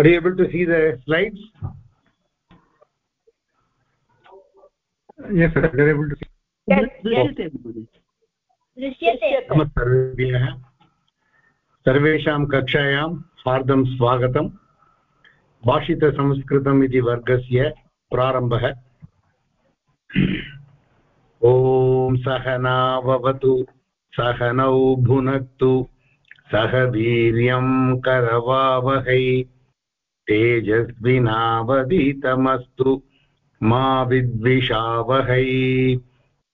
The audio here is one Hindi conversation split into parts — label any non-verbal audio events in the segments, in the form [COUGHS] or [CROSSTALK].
are you able to see the slides? Yes sir. We are able to see. सर्वेभ्यः सर्वेषां कक्षायां हार्दं स्वागतम् भाषितसंस्कृतम् इति वर्गस्य प्रारम्भः ॐ सहनाववतु सहनौ भुनक्तु सह वीर्यं करवावहै तेजस्विनावदीतमस्तु मा विद्विषावहै।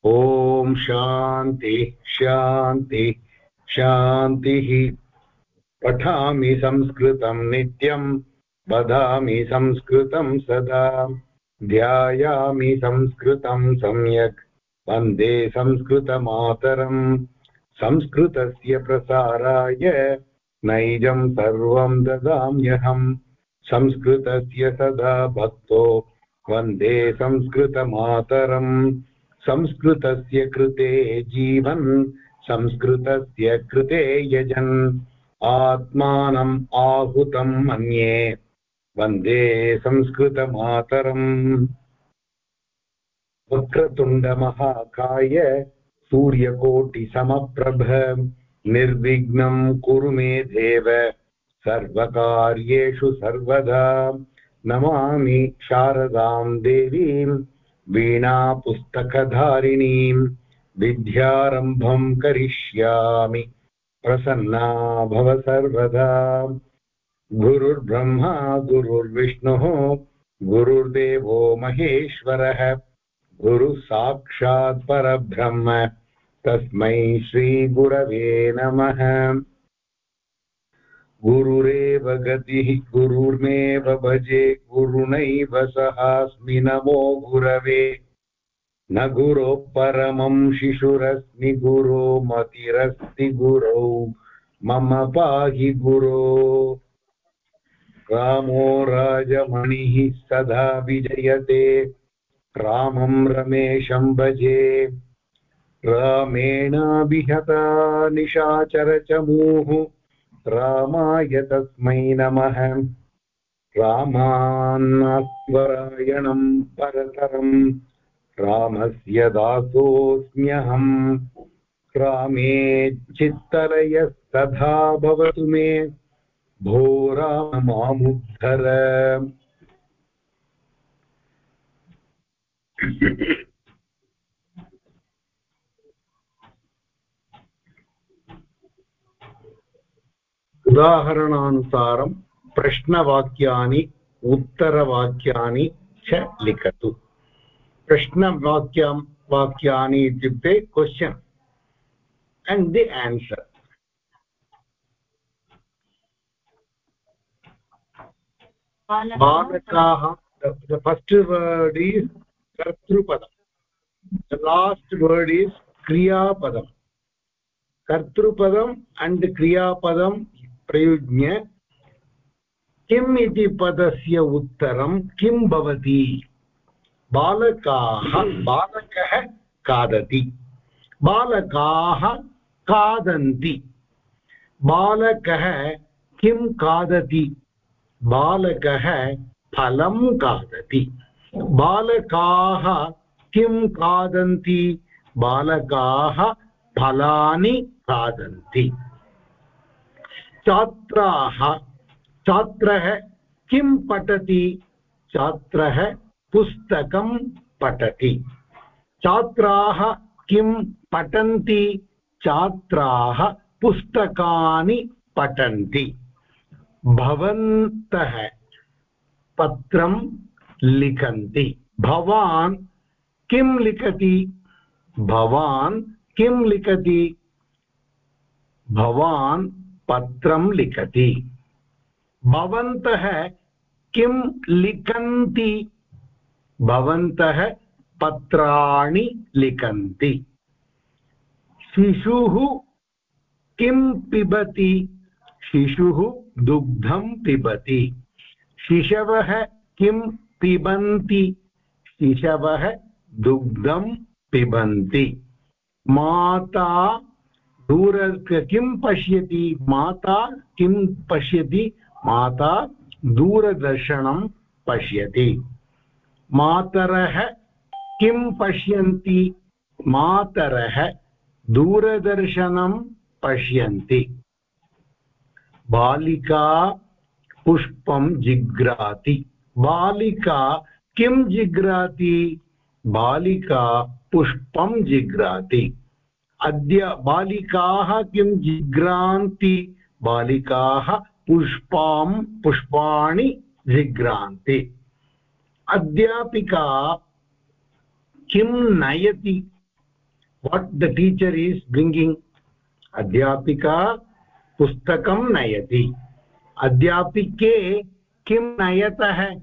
ॐ शान्ति शान्ति, शान्तिः। पठामि संस्कृतं नित्यं, वदामि संस्कृतं सदा। ध्यायामि संस्कृतं सम्यक्, वंदे संस्कृतमातरम्। संस्कृतस्य प्रसाराय नैजं सर्वं ददाम्यहम्। संस्कृतस्य सदा भक्तो वंदे संस्कृतमातरम्। संस्कृतस्य कृते जीवन्, संस्कृतस्य कृते यजन्। आत्मानम् आहुतं मन्ये। वंदे संस्कृतमातरम्। वक्रतुण्डमहाकाय सूर्यकोटिसमप्रभ। निर्विघ्नं कुरु मे देव। सर्वकार्येषु सर्वदा नमामि शारदां देवीं, वीणापुस्तकधारिणीं, विद्यारम्भं करिष्यामि। प्रसन्ना भव सर्वदा। गुरुर्ब्रह्मा, गुरुर्विष्णुः, गुरुर्देवो महेश्वरः गुरुः साक्षात् परब्रह्म। तस्मै श्रीगुरवे नमः। गुरुरेव गतिः गुरुर्मेव भजे गुरुणैव सहास्मि नमो गुरवे। न गुरो परमं शिशुरस्मि गुरो मतिरस्ति गुरौ, मम पाहि गुरो। रामो राजमणिः सदा विजयते, रामं रमेशं भजे। रामेणाभिहता निशाचरचमूः रामाय तस्मै नमः। रामान्नास्वरायणं परतरम् रामस्य दासोऽस्म्यहम् रामे चित्तलयस्तथा भवतु मे। भो राममामुद्धर। उदाहरणानुसारं प्रश्नवाक्यानि उत्तरवाक्यानि च लिखतु प्रश्नवाक्यं वाक्यानि इत्युक्ते question and the answer balakaah the, the first word is kartrupadam the last word is kriyapadam kartrupadam and kriyapadam प्रयुज्य किम् इति पदस्य उत्तरं किं भवति? बालकाः बालकः खादति। बालकाः खादन्ति। बालकः किं खादति? बालकः फलं खादति। बालकाः किं खादन्ति? बालकाः फलानि खादन्ति। छात्राः, छात्रः किं पठति? छात्रः पुस्तकं पठति। छात्राः किं पठन्ति? छात्राः पुस्तकानि पठन्ति। भवन्तः पत्रं लिखन्ति। भवान् किं लिखति? भवान् किं लिखति? भवान् पत्रं लिखति। भवन्तः किं लिखन्ति? भवन्तः पत्राणि लिखन्ति। शिशुः किं पिबति? शिशुः दुग्धं पिबति। शिशवः किं पिबन्ति? शिशवः दुग्धं पिबन्ति। माता दूर किं पश्यति? माता किं पश्यति? माता दूरदर्शनं पश्यति। मातरः किं पश्यन्ति? मातरः दूरदर्शनं पश्यन्ति। बालिका पुष्पं जिघ्राति बालिका किं जिग्राति? बालिका पुष्पं जिघ्राति अद्य बालिकाः किं जिघ्रान्ति बालिकाः पुष्पां, पुष्पाणि जिघ्रान्ति अध्यापिका किं नयति? What the teacher is bringing अध्यापिका पुस्तकं नयति। अध्यापिके किं नयतः?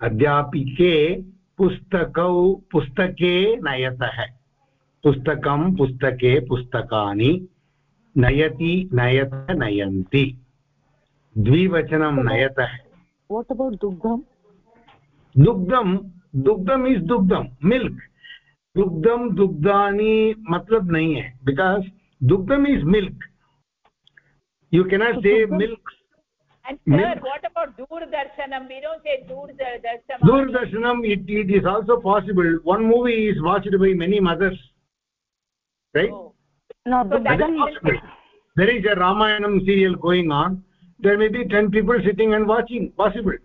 अध्यापिके पुस्तकौ, पुस्तके नयतः। पुस्तकं पुस्तके पुस्तकानि नयति नयत नयन्ति। द्विवचनं नयत। वाट् अबौट् दुग्धं दुग्धं दुग्धम् इस् दुग्धं मिल्क् दुग्धं दुग्धानि मत्लब् नै है बिकास् दुग्धम् is milk you cannot say milk दूरदर्शनं दूरदर्शनम् it it is also possible one movie is watched by many mothers right? Oh. no so that is possible. there is a ramayanam serial going on. There may be 10 people sitting and watching. Possible.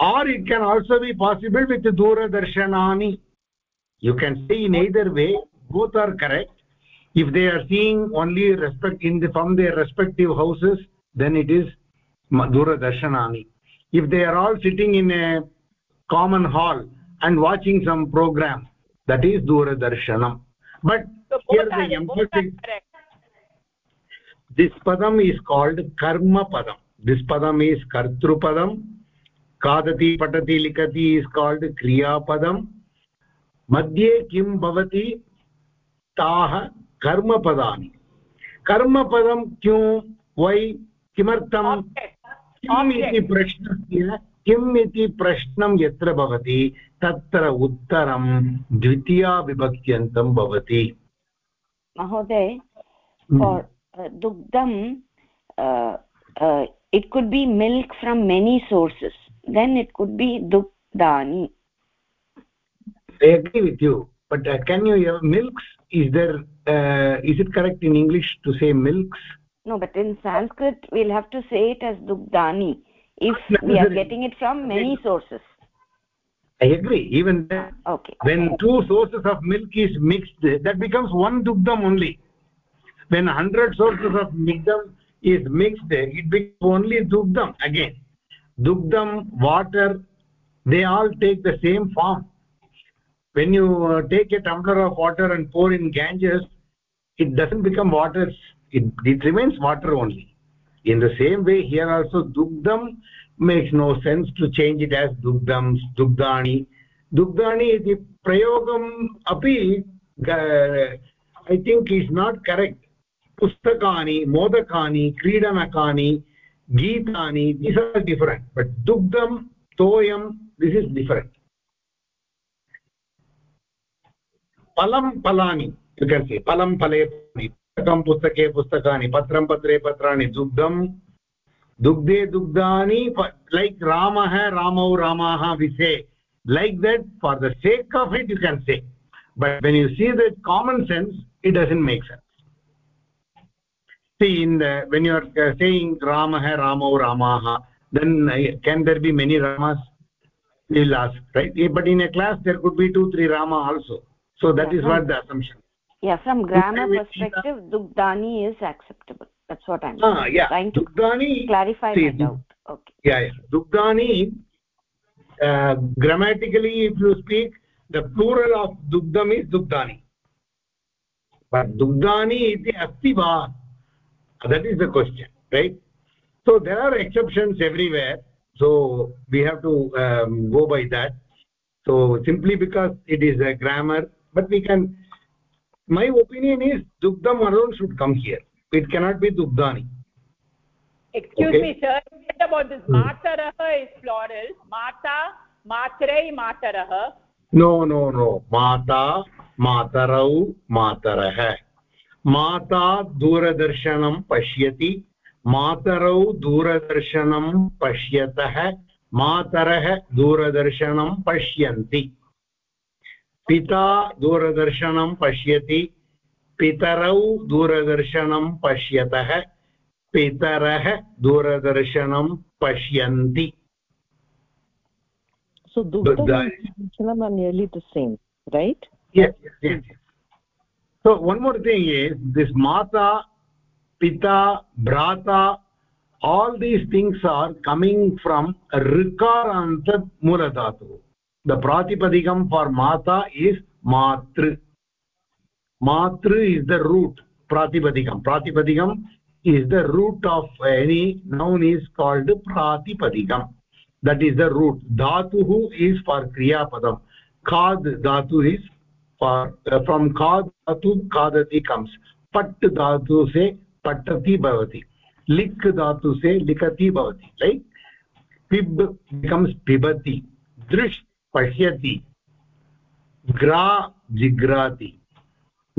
Or it can also be possible with doordarshanani. You can say in either way both are correct. If they are seeing only respect in the from their respective houses then it is doordarshanani. If they are all sitting in a common hall and watching some program that is doordarshanam. But this पदम् इस् काल्ड् कर्मपदम् दिस् पदम् इस् कर्तृपदम् खादति पठति लिखति इस् काल्ड् क्रियापदम् मध्ये किं भवति ताः कर्मपदानि कर्मपदं क्यू वै किमर्थम् किम् इति प्रश्नस्य किम् इति प्रश्नं यत्र भवति तत्र उत्तरं द्वितीयाविभक्त्यन्तं भवति mahoday hmm. for uh, uh, uh, it could be milk from many sources. Then it could be dugdani i agree with you but uh, can you have milks is there uh, is it correct in english to say milks? No but in sanskrit we'll have to say it as dugdani if we are getting it from many sources i agree. Even then, okay. when two sources of milk is mixed that becomes one dugdam only. When 100 sources of milk is mixed it becomes only dugdam again. Dugdam water they all take the same form. When you uh, take a tumbler of water and pour in ganges it doesn't become water. It, it remains water only. In the same way here also dugdam makes no sense to change it as dugdams dugdani dugdani iti prayogam api uh, i think is not correct pustakani modakani kridanakani geetani these are different but dugdam toyam this is different palam palani you can say palam phale पुस्तकं पुस्तके पुस्तकानि पत्रं पत्रे पत्राणि dugde dugdani like ramah ramau ramaha we say like that for the sake of it you can say. But when you see that common sense it doesn't make sense. See in the when you are uh, saying ramah Rama, ha? then uh, can there be many ramas? We'll ask right? Eh, but in a class there could be two three rama also. So that yeah, is from, what the assumption yeah from grammar perspective dugdani is acceptable that's what i'm ah, yeah. trying to dugdani clarify see, my doubt. Okay. Yeah yeah. Dugdani uh, grammatically if you speak the plural of dugdam is dugdani but dugdani iti asti va that is the question right? So there are exceptions everywhere. So we have to um, go by that. So simply because it is a grammar but we can my opinion is dugdam alone should come here it cannot be dugdani excuse okay. me sir what about this hmm. matarah is plural mata matrai matarah no no no mata matarau matarah माता दूरदर्शनं पश्यति मातरौ दूरदर्शनं पश्यतः मातरः दूरदर्शनं पश्यन्ति पिता दूरदर्शनं पश्यति पितरौ दूरदर्शनं पश्यतः पितरः दूरदर्शनं पश्यन्ति। So one more thing is this माता पिता भ्राता all these things are coming from ऋकार अन्त द प्रातिपदिकं फार् माता इस् मातृ मातृ इस् द रूट् प्रातिपदिकं प्रातिपदिकम् is the root of any noun is called प्रातिपदिकं that is the root धातुः इस् फार् क्रियापदं खाद् धातु इस् फार् फ्रम् खाद् धातु खादति कम्स् पट् धातु से पठति भवति लिक् धातु से लिखति भवति लैक् पिब् बिकम्स् पिबति दृश् पश्यति ग्रा जिग्राति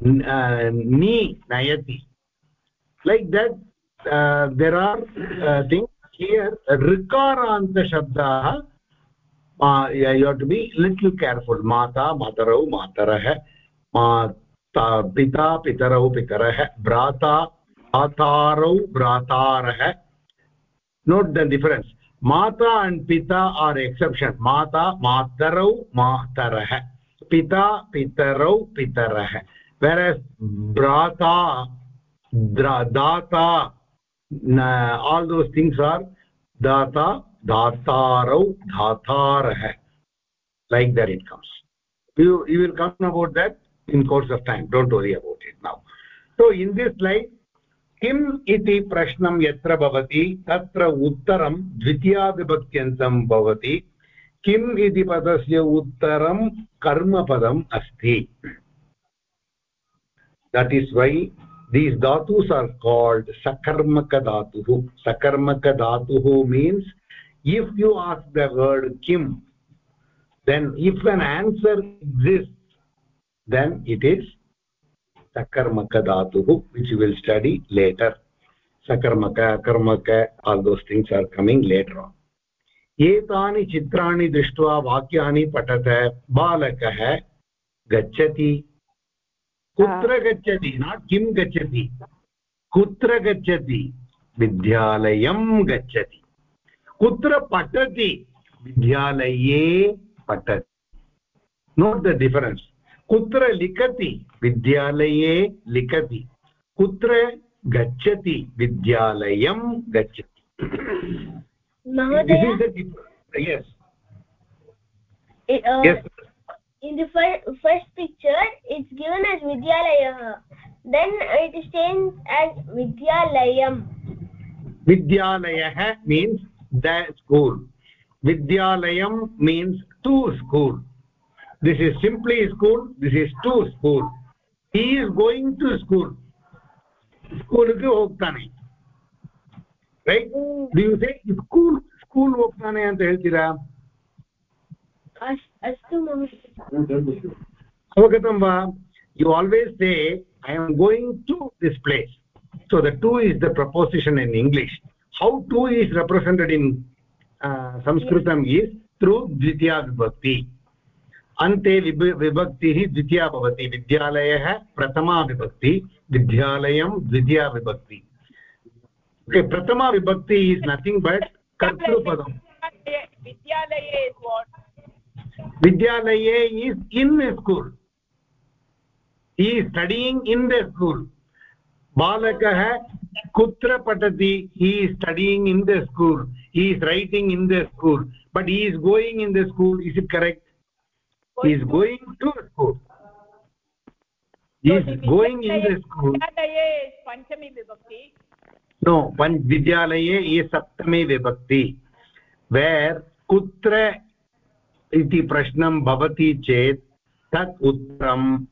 ni nayati like that uh, there are uh, things here rikaranta shabdah uh, you have to be little careful mata matarau matarah mata pita pitarau pitarah brata bhatarau bratarah note the difference mata and pita are exception mata matarau matarah pita pitarau pitarah whereas brata data all those things are data datarau dhatarah like that it comes you you will come about that in course of time don't worry about it now so in this slide किम् इति प्रश्नं यत्र भवति तत्र उत्तरं द्वितीयाविभक्त्यन्तं भवति किम् इति पदस्य उत्तरं कर्मपदम् अस्ति that is why these dhatus are called sakarmaka dhatuh sakarmaka dhatuh means if you ask the word kim then if an answer exists then it is sakarmaka dhatuh which we will study later sakarmaka akarmaka all those things are coming later on एतानि चित्राणि दृष्ट्वा वाक्यानि पठत बालकः गच्छति कुत्र गच्छति नाट् किं गच्छति? कुत्र गच्छति? विद्यालयं गच्छति। कुत्र पठति? विद्यालये पठति। नोट् द डिफरेन्स् कुत्र लिखति? विद्यालये लिखति। कुत्र गच्छति? विद्यालयं गच्छति। yes. yes in the first picture it's given as vidyalayah then it is changed as vidyalayam. Vidyalayah means the school. Vidyalayam means to school. This is simply school. This is to school. He is going to school. School ku ಹೋಗ್ತಾನೆ. Right? do you say school school ಹೋಗ್ತಾನೆ ಅಂತ ಹೇಳ್ತೀರಾ? ಅಷ್ಟು ಮಮ್ಮಿ अवगतं वा you always say i am going to this place so the to is the preposition in english how to is represented in uh, sanskritam is through dvitiya vibhakti अन्ते विभक्तिः द्वितीया भवति विद्यालयः प्रथमा विभक्ति विद्यालयं द्वितीया विभक्ति ओके प्रथमा विभक्ति इस् नथिङ्ग् बट् कर्तृपदं विद्यालये vidyalaye is in a school he is studying in the school balakah kutra patati he is studying in the school he is writing in the school but he is going in the school is it correct he is going to school he is going in the school vidyalaye is panchami vibhakti no pan vidyalaye is saptami vibhakti where kutra इति प्रश्नं भवति चेत् तत् उत्तरं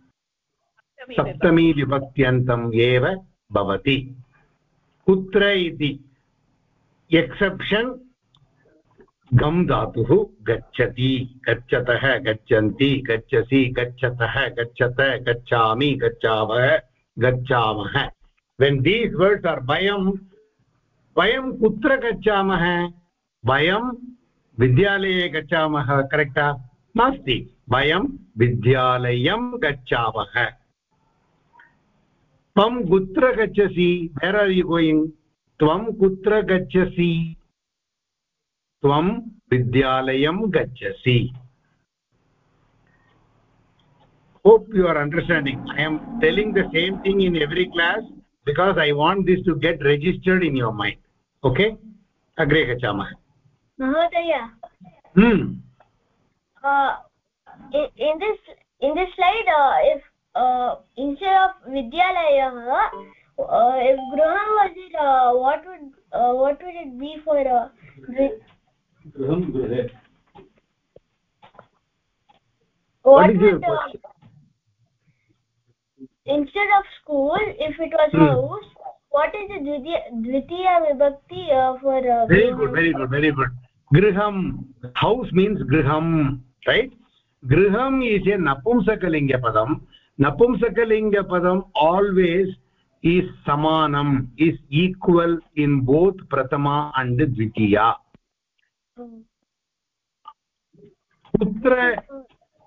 सप्तमी विभक्त्यन्तम् एव भवति। कुत्र इति? एक्सेप्शन् गम् धातुः गच्छति। गच्छतः गच्छन्ति गच्छसि गच्छतः गच्छत गच्छामि गच्छावः गच्छामः। When these words are bayam वयं कुत्र गच्छामः? वयं विद्यालये गच्छामः करेक्ट् नास्ति। वयं विद्यालयं गच्छावः त्वं कुत्र गच्छसि? वेर् आर् यू गोयिङ्ग् त्वं कुत्र गच्छसि? त्वं विद्यालयं गच्छसि। Hope you are understanding I am telling the same thing in every class because I want this to get registered in your mind okay अग्रे गच्छामः। महोदय in this slide if instead of विद्यालयः गृहं वसीत् what would what would it be for instead of school if it was mm. house what is the dvitiya vibhakti uh, for uh, very good very good very good griham house means griham right griham is a napumsakalinga padam napumsakalinga padam always is samanam is equal in both prathama and dvitiya कुत्र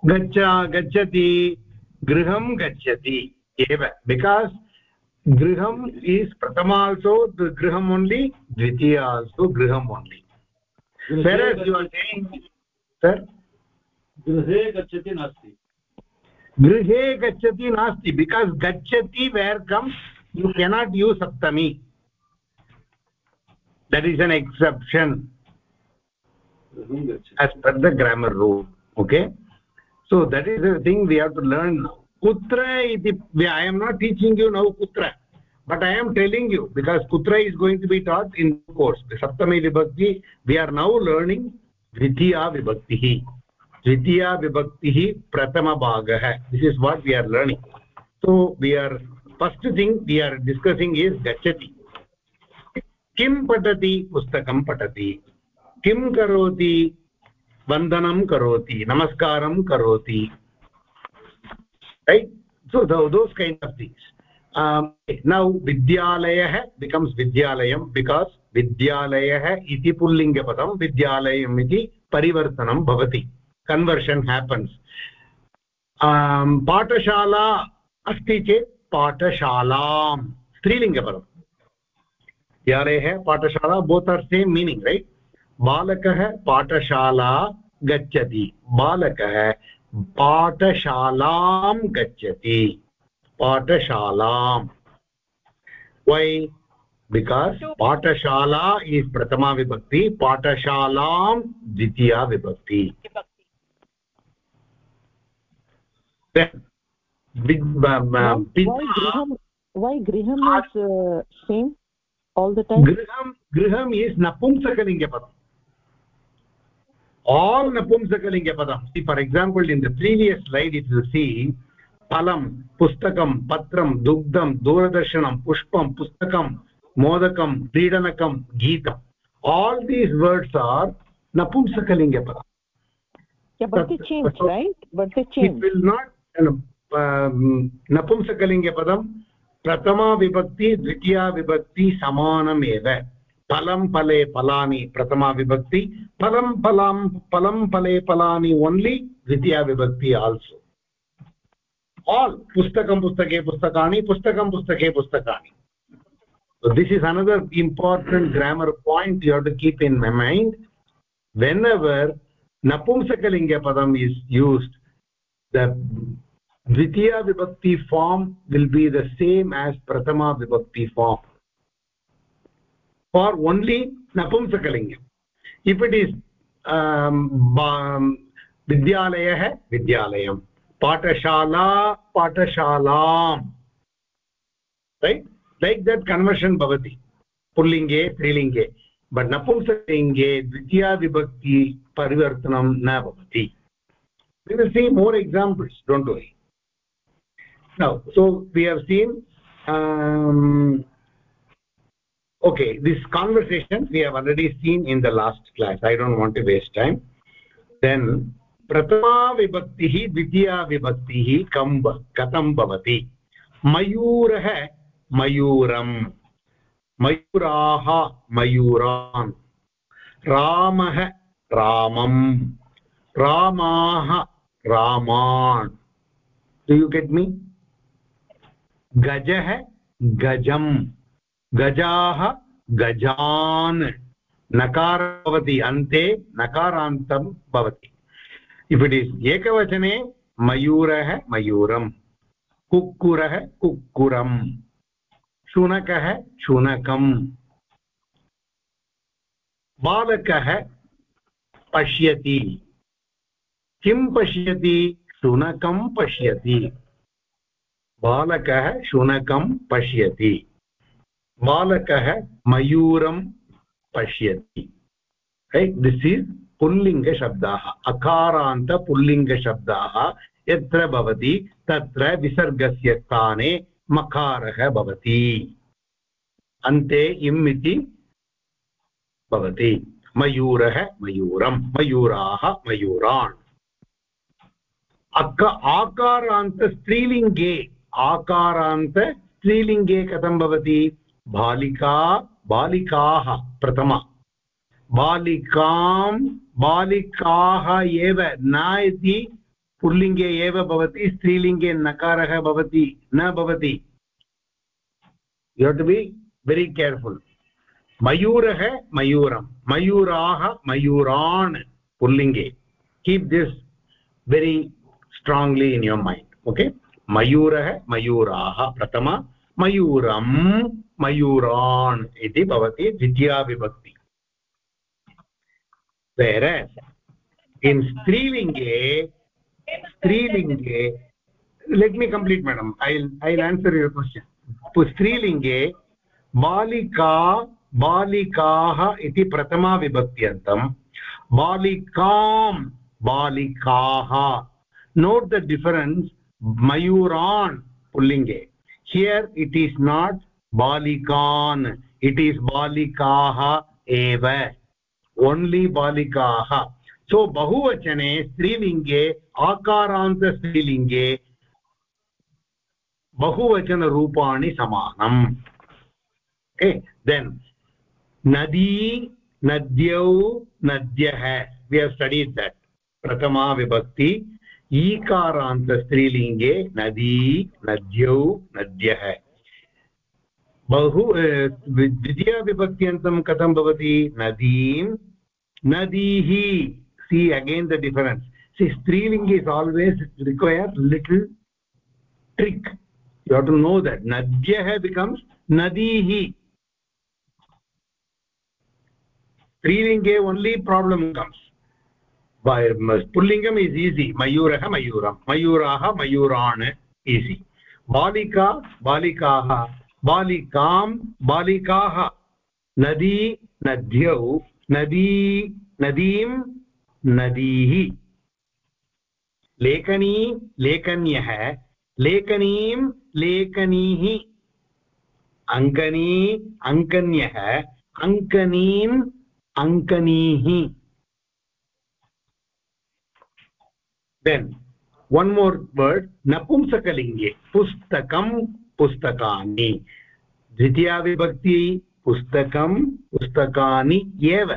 गच्छ गच्छति गृहं गच्छति एव बिकास् गृहम् इस् प्रथम आल्सो गृहम् ओन्लि द्वितीया आल्सो गृहम् ओन्लि सर् गृहे गच्छति नास्ति। गृहे गच्छति नास्ति बिकास् गच्छति where come you cannot you Saptami. That is an exception as per the grammar rule okay? So that is the thing we have to learn now. कुत्र इति I am not teaching you now कुत्र. But I am telling you because कुत्र is going to be taught in course सप्तमी विभक्ति वि आर् नौ लर्निङ्ग् द्वितीया विभक्तिः. द्वितीया विभक्तिः प्रथमभागः this is what we are learning so we are first thing we are discussing is गच्छति. किं पठति? पुस्तकं पठति. किं करोति? वन्दनं करोति. नमस्कारं करोति. Right so th those kind of things um, now vidyalayah becomes vidyalayam because vidyalayah iti pullinga padam vidyalayam iti parivartanam bhavati conversion happens um, पाठशाला अस्ति चेत् पाठशालां स्त्रीलिङ्गपदम् विद्यालयः पाठशाला both are same meaning right बालकः पाठशाला गच्छति बालकः पाठशालां गच्छति। पाठशालां। वै बिकास् पाठशाला इस् प्रथमा विभक्ति पाठशालां द्वितीया विभक्ति। why, griham is uh, same all the time? गृहं गृहम् इस् नपुंसकलिङ्गपदम्। All napumsakalingapadam see for example in the previous slide if you see phalam pustakam patram dugdam doordarshanam pushpam pustakam modakam kridanakam geetam all these words are napumsakalingapadam yeah but they But- change right but they it will not you know, um, napumsakalingapadam प्रथमा विभक्ति द्वितीया विभक्ति समानमेव फलम फले फलानि प्रथमा विभक्ति, फलं फलां, फलं फले फला ओन्ली द्वितीया विभक्ति आल्सो आल् पुस्तक पुस्तके पुस्तकानि, पुस्तक पुस्तके पुस्तकानि. This is another important grammar point you have to keep in my mind whenever नपुंसकलिङ्गपदम् is used the द्वितीया विभक्ति form will be the same as प्रथमा विभक्ति form for only napumsakalingam if it is um, vidyalayah vidyalayam patashala patashalam right like that conversion bhavati pullinge strilinge but napumsakalinge dvitiya vibhakti parivartanam na bhavati we will see more examples don't worry now so we have seen um, okay this conversation we have already seen in the last class i don't want to waste time then प्रथमा विभक्तिः द्वितीया विभक्तिः कं कथं भवति मयूरः मयूरम् मयूराः मयूरान् रामः रामम् रामाः रामान् डु यु गेट् मी गजः गजम् गजाः गजान् नकार भवति अन्ते नकारान्तं भवति। इफ् एकवचने मयूरः मयूरम्, कुक्कुरः कुक्कुरम्, शुनकः शुनकम्, बालकः पश्यति, किं पश्यति? शुनकं पश्यति, बालकः शुनकं पश्यति। बालकः मयूरं पश्यति। दिस् इस् पुल्लिङ्गशब्दाः, अकारान्तपुल्लिङ्गशब्दाः, यत्र भवति, तत्र विसर्गस्य स्थाने मकारः भवति। अन्ते इम् इति भवति। मयूरः मयूरं, मयूराः मयूरान्। अक आकारान्त स्त्रीलिङ्गे आकारान्त स्त्रीलिङ्गे कथं भवति? बालिका, बालिकाः, प्रथमा। बालिकां, बालिकाः एव न इति पुल्लिङ्गे एव भवति, स्त्रीलिङ्गे नकारः भवति, न भवति। You to be very careful मयूरः मयूरं, मयूराः मयूरान् पुल्लिङ्गे। Keep this very strongly in your mind okay मयूरः मयूराः, प्रथम। मयूरं मयूरान् इति भवति द्वितीयाविभक्ति इन् स्त्रीलिङ्गे स्त्रीलिङ्गे let me complete madam I I'll answer your question स्त्रीलिङ्गे बालिका, बालिकाः इति प्रथमाविभक्त्यन्तं बालिकां, बालिकाः। नोट् द डिफरेन्स् मयूरान् पुल्लिङ्गे। Here it is not balikan it is balikaah eva only बालिकाः। सो बहुवचने स्त्रीलिङ्गे आकारान्तस्त्रीलिङ्गे बहुवचनरूपाणि समानम्। ओके देन् नदी, नद्यौ, नद्यः। वि हव् स्टडीड् दट् प्रथमा विभक्ति ईकारान्तस्त्रीलिङ्गे नदी, नद्यौ, नद्यः। बहु द्वितीयविभक्त्यन्तं कथं भवति? नदीं नदीः see again the difference see स्त्रीलिङ्ग् is always require little trick you have to know that नद्यः बिकम्स् नदीः. स्त्रीलिङ्गे ओन्ली प्राब्लम् कम्स् पुल्लिङ्गम् इस् ईसि मयूरः मयूरं मयूराः मयूरान्. ईसि बालिका, बालिकाः बालिकां बालिकाः। नदी नद्यौ, नदी नदीं नदीः। लेखनी लेखन्यः, लेखनीं लेखनीः। अङ्कनी अङ्कन्यः अङ्कनीम् अङ्कनीः। Then one more word, napumsakalinge pustakam पुस्तकानि। द्वितीया विभक्ति पुस्तकं पुस्तकानि एव।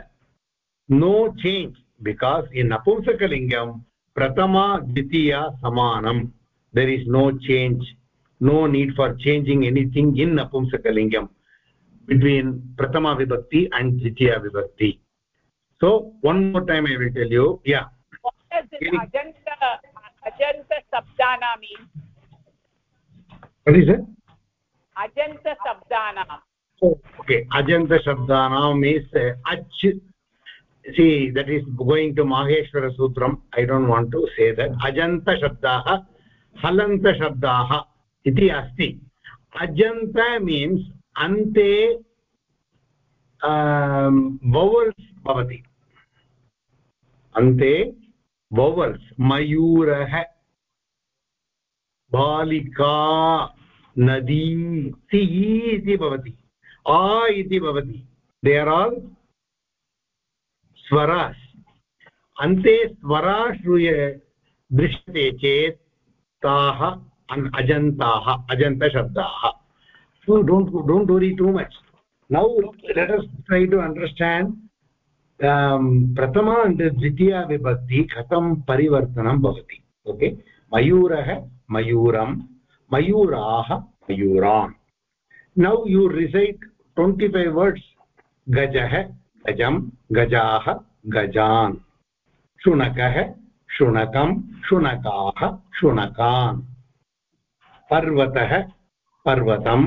नो चेञ्ज् बिकास् इन् नपुंसकलिङ्गं प्रथमा द्वितीया समानं there is no change no need for changing anything in नपुंसकलिङ्गं between प्रथमा विभक्ति अण्ड् द्वितीया विभक्ति so one more time i will tell you yeah. What does this ajanta ajanta sabdana mean? अजन्तशब्दानां मीन्स् अच् see that is going to माहेश्वरसूत्रम् I don't want to say that अजन्तशब्दाः हलन्तशब्दाः इति अस्त अजंत मीन्स् अंते वोवल्स् अंते अन्ते मयूर मयूरः बालिका नदी सि इति भवति, आ इति भवति। दे आर् आल् स्वरास् अन्ते स्वरा श्रूय दृश्यते चेत् ताः अजन्ताः, अजन्तशब्दाः। Don't worry too much now let us try to understand प्रथमा द्वितीया विभक्ति कथं परिवर्तनं भवति। ओके मयूरः मयूरं मयूराः मयूरान् now you recite twenty five words गजः गजं गजाः गजान् शुनकः शुनकं शुनकाः शुनकान् पर्वतः पर्वतं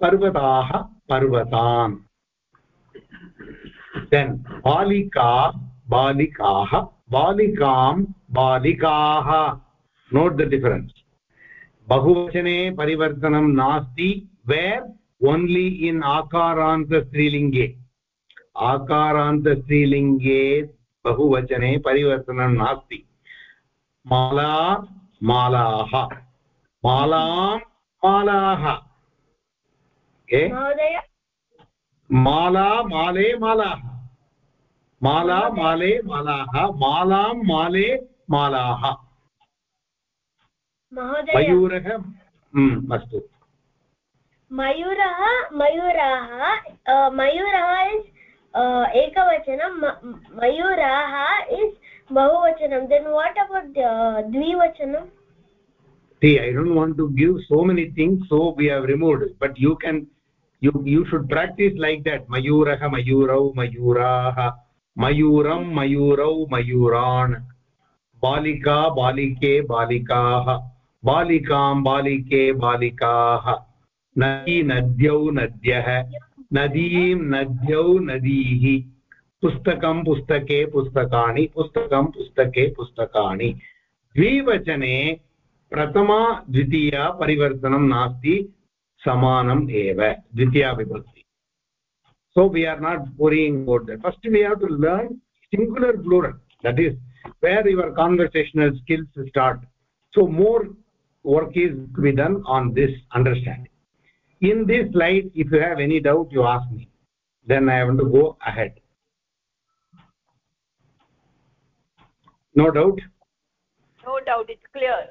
पर्वताः पर्वतान् देन् बालिका बालिकाः बालिकां बालिकाः नोट् द डिफरेन्स् बहुवचने परिवर्तनं नास्ति वेर् ओन्लि इन् आकारान्तस्त्रीलिङ्गे आकारान्तस्त्रीलिङ्गे बहुवचने परिवर्तनं नास्ति. माला मालाः. मालां मालाः. माला माले मालाः. माला माले मालाः. मालां माले मालाः. मयूरः हम्म, अस्तु मयूरः मयूराः मयूरः इस् एकवचनं मयूराः इस् बहुवचनं देन् वाट् अबौट् द्विवचनं see i don't want to give so many things so we have removed but you can you you should practice like that mayurah mayurau mayuraah mayuram mayurau mayuran balika balike balikaah बालिकां बालिके बालिकाः। नदी नद्यौ नद्यः, नदीं नद्यौ नदीः। पुस्तकं पुस्तके पुस्तकाणि, पुस्तकं पुस्तके पुस्तकाणि। द्विवचने प्रथमा, द्वितीया परिवर्तनं नास्ति, समानम् एव द्वितीया विभक्ति so we are not worrying about that first we have to learn singular plural that is where your conversational skills start so more work is to be done on this understanding. In this slide if you have any doubt you ask me. Then i want to go ahead. No doubt? No doubt it's clear.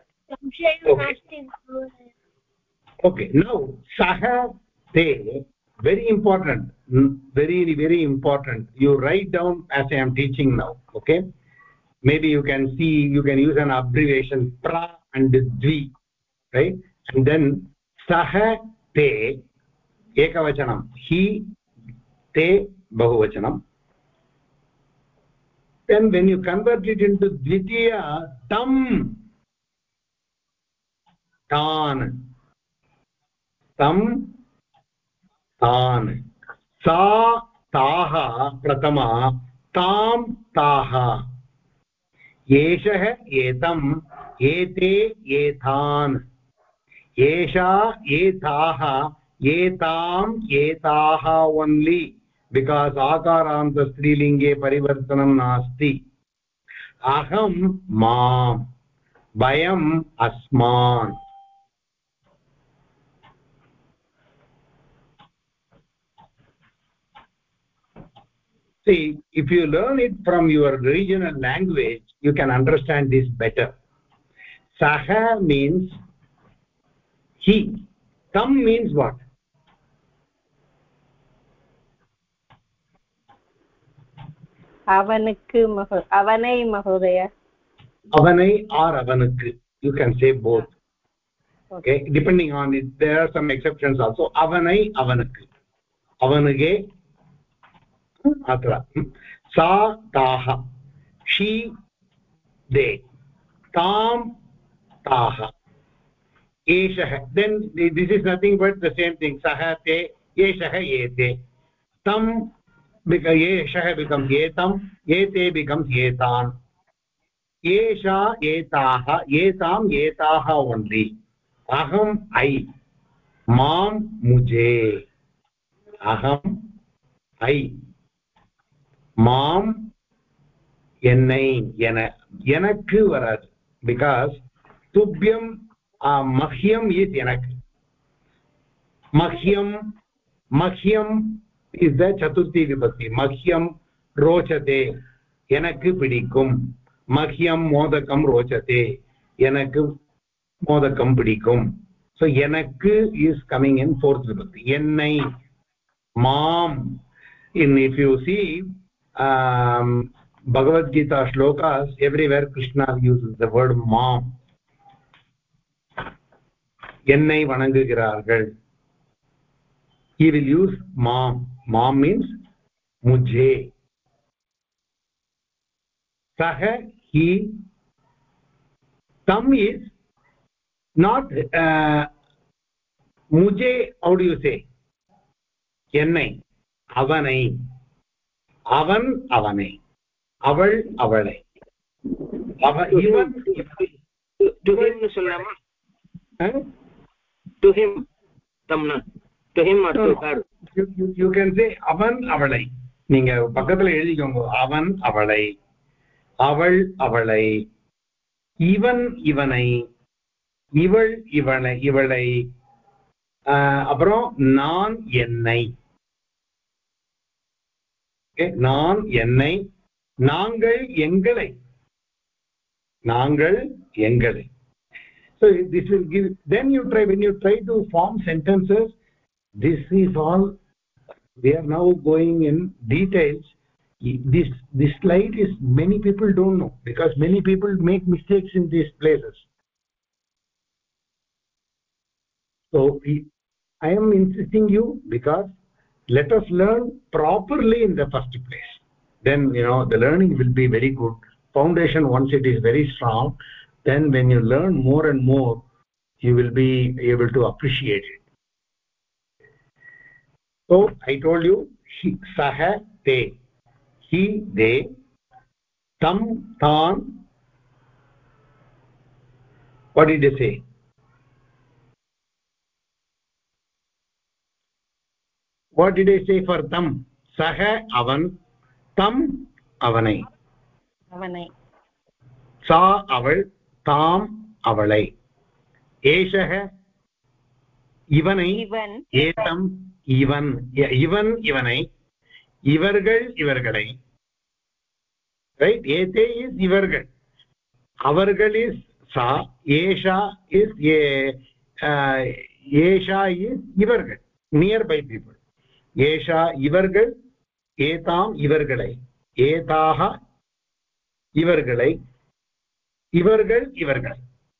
Okay. okay now saha te very important very very important. You write down as i am teaching now okay? Maybe you can see you can use an abbreviation pra and dvi right and then saha te ekavachanam he te bahuvachanam then when you convert it into dvitiya tam तान् तं तान् सा ताः प्रथमा तां ताः एषः एतम् एते एतान् एषा एताः एताम् एताः ओन्लि बिकास् आकारान्तस्त्रीलिङ्गे परिवर्तनं नास्ति अहं माम् वयम् अस्मान् see if you learn it from your regional language you can understand this better saha means he tam means what avanukku avanai mahodaya avanai or avanukku you can say both okay depending on it there are some exceptions also avanai avanukku avanuge अत्र सा ताः शी दे तां ताः एषः then this is nothing but the same thing सः ते एषः एते तं एषः बिकम्स् एतम् एते बिकम्स् एतान् एषा एताः एताम् एताः ओन्लि अहम् ऐ मां मुजे अहम् ऐ மாம் என்னை என எனக்கு வராது because துப்பியம் mahyam is yanak mahyam mahyam is the chaturthi vibhakti mahyam rochate yanakku pidikum mahyam modakam rochate yanakku modakam pidikum so yanakku is coming in fourth vibhakti ennai mom in if you see um bhagavad gita shlokas everywhere krishna uses the word mom என்னை வணங்குகிறார்கள் he will use mom mom means mujhe sah he tam is not uh, mujhe how do you say என்னை அவனை அவன் அவனை அவள் அவளை அவ இவன் to him தம்னா to him or No, to no. Her you, you, you can say அவன் அவளை. நீங்க பக்கத்துல எழுதிக்கோங்க. அவன் அவளை. அவள் அவளை. இவன் இவனை. இவள் இவளை இவளை. ஆஹ், அப்புறம் நான் என்னை. Okay, நான் என்னை. நாங்கள் எங்களை. நாங்கள் எங்களை. So this will give then you try when you try to form sentences this is all we are now going in details. This this slide is many people don't know because many people make mistakes in these places. So i am insisting you because let us learn properly in the first place. Then you know the learning will be very good. Foundation once it is very strong then when you learn more and more you will be able to appreciate it so i told you he sah te he they tam tan what did they say what did i say for tam sah avan tam avanai avanai sa aval தாம் அவளை. ஏஷக இவனை ஏதம் இவன். இவன் இவனை இவர்கள் இவர்களை. ரைட் ஏதே இஸ் இவர்கள். அவர்கள் இஸ் சா ஏஷா இஸ் ஏஷா இஸ் இவர்கள். நியர்பை பீப்புள் ஏஷா இவர்கள் ஏதாம் இவர்களை. ஏதாக இவர்களை. ivargal ivargal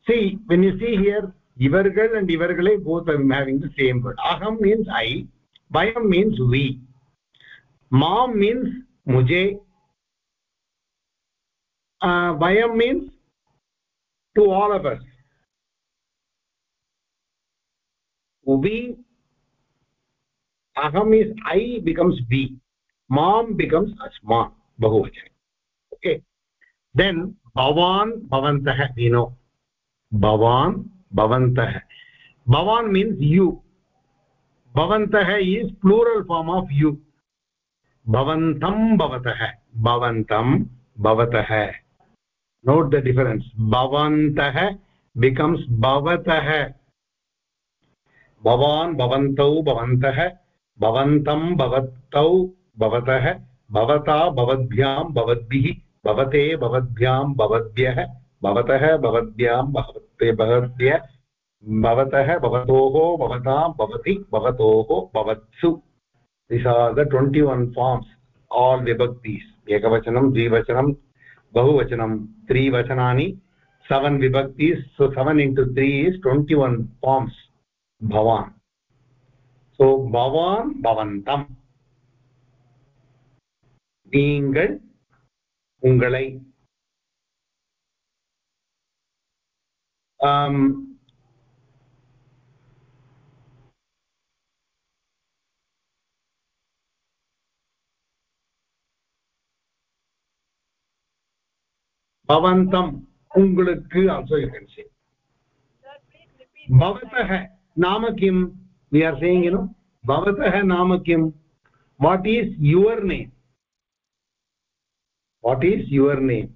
see when you see here ivargal and ivargale both are having the same word. aham means i vayam means we. mam means mujhe uh, vayam means to all of us. we aham is i becomes we. mom becomes asma bahuvachan okay. Then bhavan bhavantah we know bhavan bhavantah bhavan means you bhavantah is plural form of you bhavantam bhavatah bhavantam bhavatah note the difference bhavantah becomes bhavatah भवान् भवन्तौ भवन्तः भवन्तं भवतौ भवतः भवता भवद्भ्यां भवद्भिः भवते भवद्भ्यां भवद्भ्यः भवतः भवद्भ्यां भवते भवद्भ्य भवतः भवतोः भवतां भवति भवतोः भवत्सु these are the 21 forms all vibhaktis ekavachanam dvivachanam bahuvachanam three vachanani seven vibhaktis so 7 into 3 is 21 forms bhavan so bhavan bhavantam நீங்கள் உங்களை um, பவந்தம் உங்களுக்கு also you can say भवतः नाम किं we are saying you know भवतः नाम किं what is your name what is your name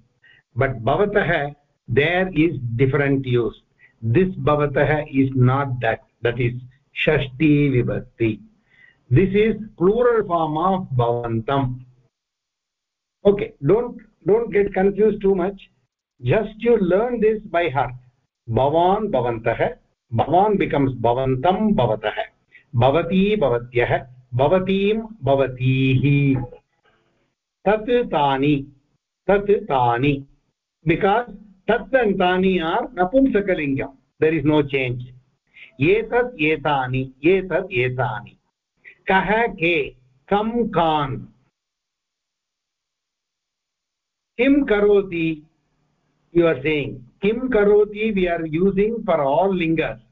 but bhavatah there is different use this bhavatah is not that that is shashti vibhakti this is plural form of bhavantam okay don't don't get confused too much just you learn this by heart bhavan bhavantah bhavan becomes bhavantam bhavatah bhavati bhavatyah भवतीं भवतीः तत् तानि तत् तानि। बिकास् तत् and तानि आर् नपुंसकलिङ्गं देर् इस् नो चेञ्ज् एतत् एतानि एतत् एतानि। कः, के कं कान्। किं करोति यु आर् सेयिङ्ग् किं करोति we are using for all लिङ्गस्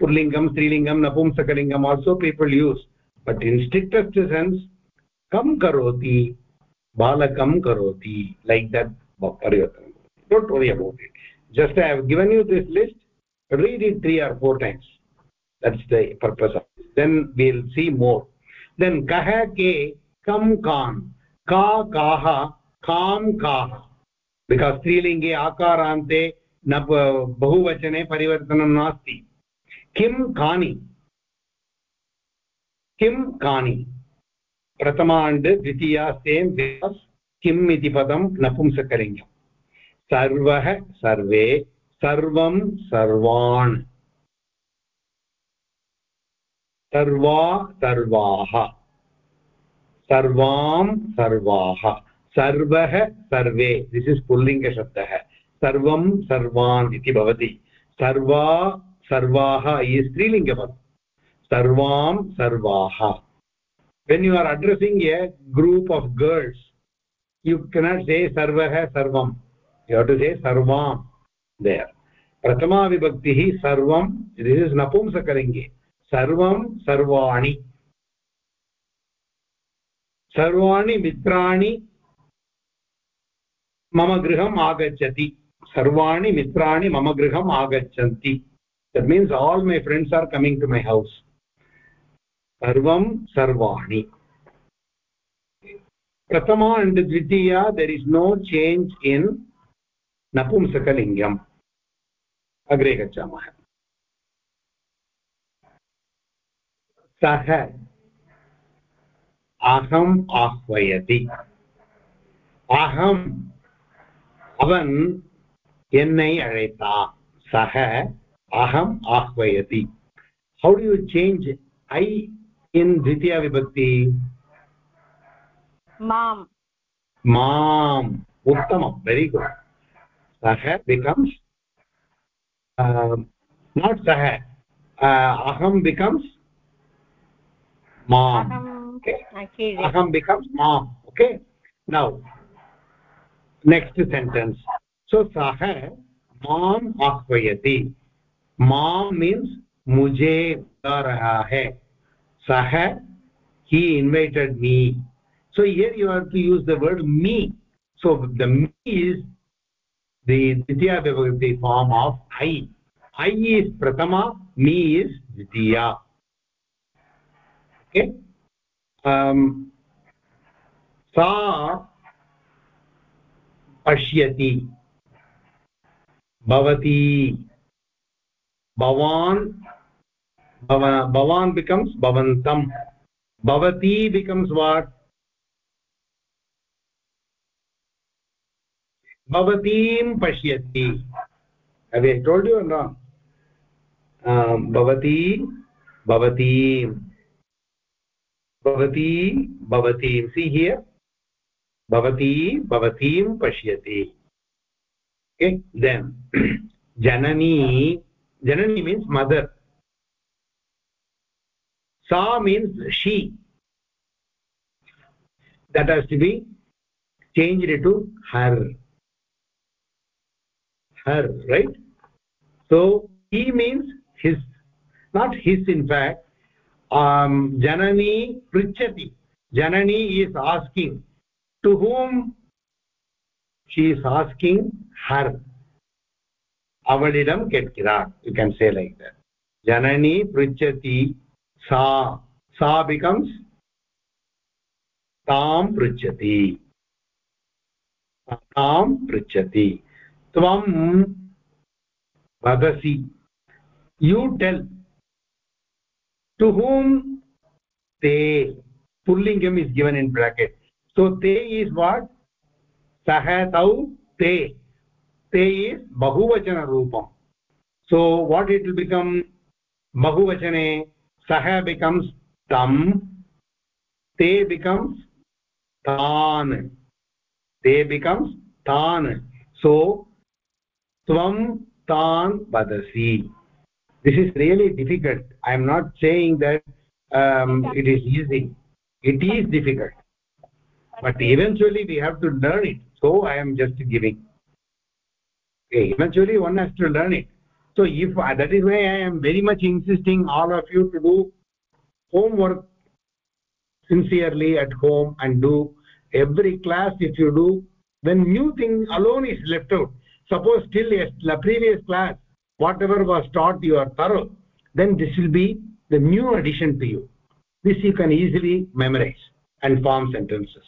पुल्लिङ्गं स्त्रीलिङ्गं, नपुंसकलिङ्गम् also people use but in strictest sense कं करोति? बालकं करोति लैक् दट् परिवर्तनं don't worry about it just I have given you this list read it three or four times that's the purpose of then will see more then कः के कं कान् का काः कां काः बिकास् स्त्रीलिङ्गे आकारान्ते न बहुवचने परिवर्तनं नास्ति किं कानि किं कानि प्रथमा द्वितीया सेम् किम् इति पदं नपुंसकलिङ्गं सर्वः सर्वे सर्वं सर्वान्। सर्वा सर्वाः। सर्वां सर्वाः। सर्वः सर्वे। दिस् इस् पुल्लिङ्गशब्दः सर्वं सर्वान् इति भवति। सर्वा सर्वाः इस् स्त्रीलिङ्गपदं। सर्वां सर्वाः। When you are addressing a group of girls you cannot say sarvah sarvam you have to say sarvam there prathama vibhakti sarvam this is napumsakalinge sarvam sarvani सर्वाणि मित्राणि मम गृहम् आगच्छति सर्वाणि मित्राणि मम गृहम् आगच्छन्ति that means all my friends are coming to my house sarvam sarvani prathama and dvitiya there is no change in napumsakalingam अग्रे गच्छामः सः अहम् आह्वयति अहम् அவன் என்னை அழைத்தான் சக அகம் ஆஹ்வயதி how do you change i किं द्वितीया विभक्ति? माम्। माम्। उत्तमं। वेरि गुड् सः बिकम्स् नाट् uh, सः uh, अहं बिकम्स् माम्। अहं बिकम्स् माम्। Okay now next sentence so सः माम् आह्वयति। माम् मीन्स् मुझे रहा है। सः he invited me so here you have to use the word me so the me is the ditya vibhakti form of i i is prathama me is ditya okay um sa pashyati bhavati what bhavatim pashyati have i told you or not um, bhavati bhavatim bhavati bhavatim see here bhavati bhavatim pashyati okay then janani janani means mother sa means she. That has to be changed to her. Her right? So he means his. Not his in fact. Um janani prichati. Janani is asking to whom she is asking her. Avadidam ketkirar you can say like that. Janani prichati sa sa becomes तां पृच्छति तां पृच्छति त्वं वदसि यु टेल् टु whom ते पुल्लिङ्गम् इस् given in bracket so te is what सः तौ ते ते is bahuvachana roopam so what it will become bahuvachane सः becomes tam te becomes tan te becomes tan so tvam tan vadasi. This is really difficult. I am not saying that um, it is easy. It is difficult. But eventually we have to learn it. So i am just giving. Okay eventually one has to learn it so if uh, that is why i am very much insisting all of you to do homework sincerely at home and do every class if you do. Then new thing alone is left out suppose still yes, the previous class whatever was taught you are thorough then this will be the new addition to you. This you can easily memorize and form sentences.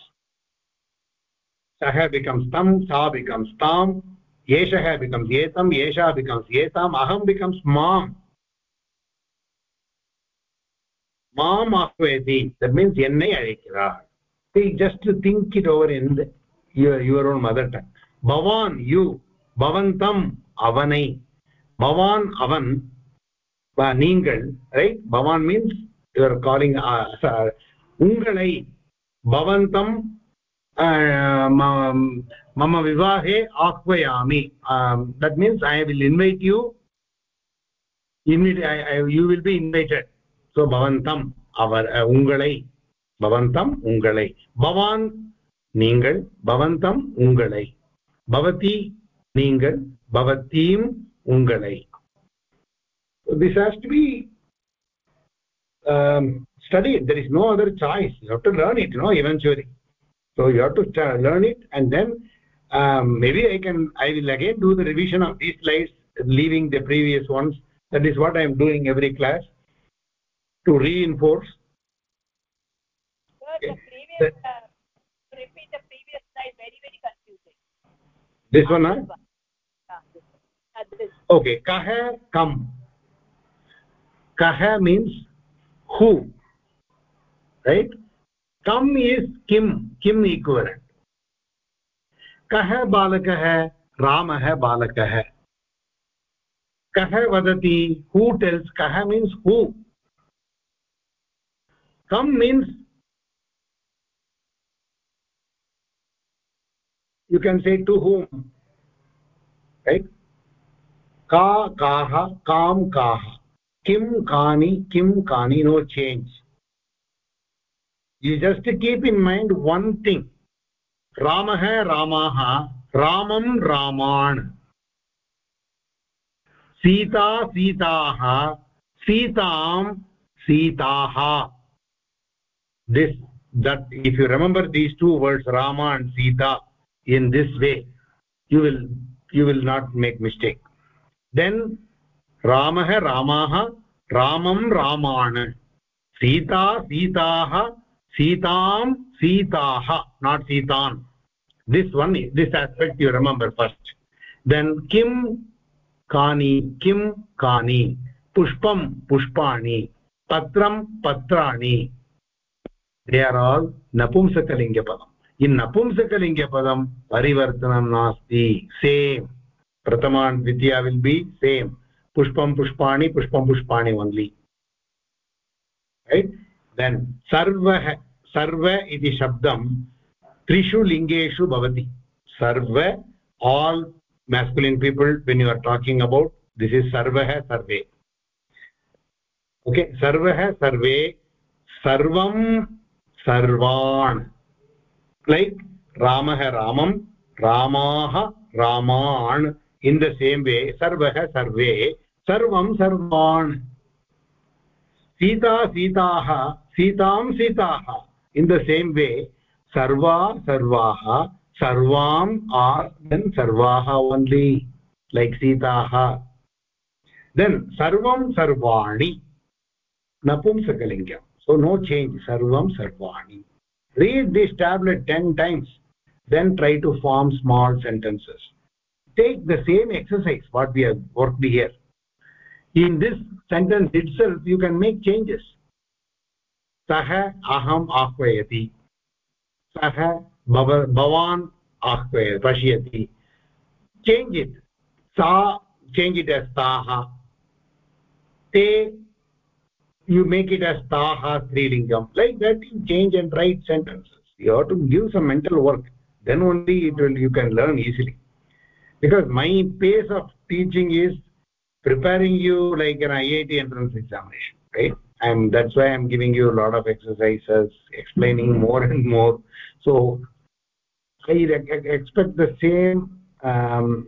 सः becomes tam sa becomes tam yeshah becomes etam yesha becomes etam aham becomes mam mam ahveti that means ennai அழைக்கிறார் see just to think it over in the, your your own mother tongue bhavan you bhavantam avanai bhavan avan நீங்கள் right bhavan means you are calling uh, mama vivahe ahvayami um, that means i will invite you. Immediately, I, I, you will be invited. So bhavantam our uh, Bhavantam, பவந்தம் Bhavan, Pawan Bhavantam, பவந்தம் Bhavati, பவதி Bhavatim, பவத்தீம் So this has to be um, studied. There is no other choice. You have to learn it you know eventually. So you have to learn it and then um, maybe i can i will again do the revision of these slides leaving the previous ones. That is what i am doing every class to reinforce. Sir, the previous uh, repeat the previous slide very very confusing. This one huh? uh, okay kah kam. Kah means who right? Kam is kim kim equivalent कः बालकः रामः बालकः कः वदति हू टेल्स कह means who come means you can say to whom का काः कां काः किं कानि किं कानि no change you just keep in mind one thing रामः रामाः, रामं रामान्। सीता सीताः, सीतां सीताः। This that if you remember these two words Rama and Sita in this way you will you will not make mistake then रामः रामाः रामं रामान् Sita सीताः sitam sitaah not sitan this one, this aspect you remember first. Then kim कानि किं कानि पुष्पं पुष्पाणि पत्रं पत्राणि दे आर् आल् नपुंसकलिङ्गपदम् इन् नपुंसकलिङ्गपदं परिवर्तनं नास्ति सेम् प्रथमा द्वितीया विल् बि सेम् पुष्पं पुष्पाणि पुष्पं पुष्पाणि ओन्लि देन् सर्वः सर्व इति शब्दं त्रिषु लिङ्गेषु भवति सर्व all masculine people when you are talking about this is सर्वः सर्वे ओके सर्वः सर्वे सर्वं सर्वान् लैक् रामः रामं रामाः रामान् इन् द सेम् वे सर्वः सर्वे सर्वं सर्वान् सीता सीताः सीतां सीताः Sita in the same way sarva sarvaha sarvam are then sarvaha only like sitaha. Then sarvam sarvani napumsakalingam so no change sarvam sarvani. Read this tablet 10 times then try to form small sentences. Take the same exercise what we have worked here. In this sentence itself you can make changes सह अहम आह्वयति। सह भव, भवान् आह्वय, पश्यति। चेञ्ज् इत् सा चेञ्ज् इट् अस्ताः ते। यु मेक् इट् अस्ताः स्त्रीलिङ्गं like that you change and write sentences you have to give some mental work then only it will you can learn easily because my pace of teaching is preparing you like an I I T entrance and that's why i'm giving you a lot of exercises explaining more and more so i expect the same um,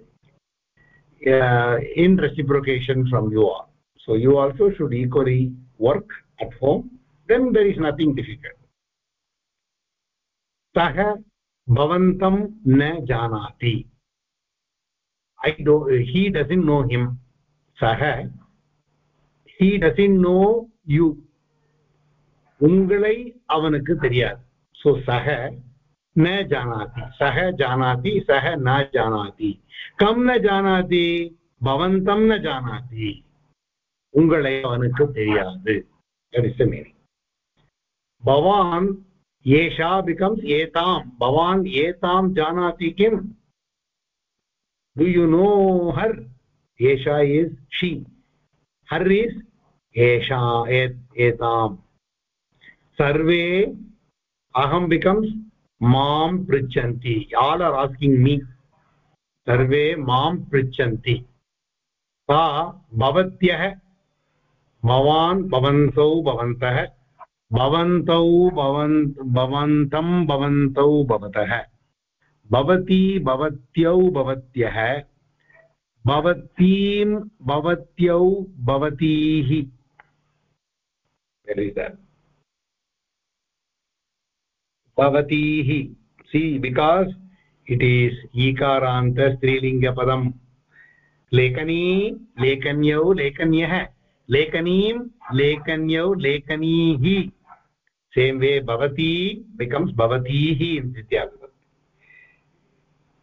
uh, in reciprocation from you all so you also should equally work at home then there is nothing difficult सः भवन्तं न जानाति i do he doesn't know him सः he doesn't know you உங்களை அவனுக்கு தெரியாது so सः न जानाति सः जानाति सः न जानाति कं न जानाति भवन्तं न जानाति உங்களை அவனுக்கு தெரியாது that is the meaning भवान् एषा बिकम्स् एतां भवान् एतां जानाति किम् do you know her esha is she her is esha etam sarve aham becomes mam prichanti all are asking me सर्वे माँ पृच्छन्ति। सा भवत्यः, भवान् भवन्तौ भवन्तः, भवन्तौ भवन् भवन्तं भवन्तौ भवतः। भवती भवत्यौ भवत्यः, भवतीं भवत्यौ भवतीः। really that bhavatihi see because it is ikaranta strilinga padam lekani lekanyau lekanyah lekanim lekanyau lekanihi same way bhavati becomes bhavatihi in ditya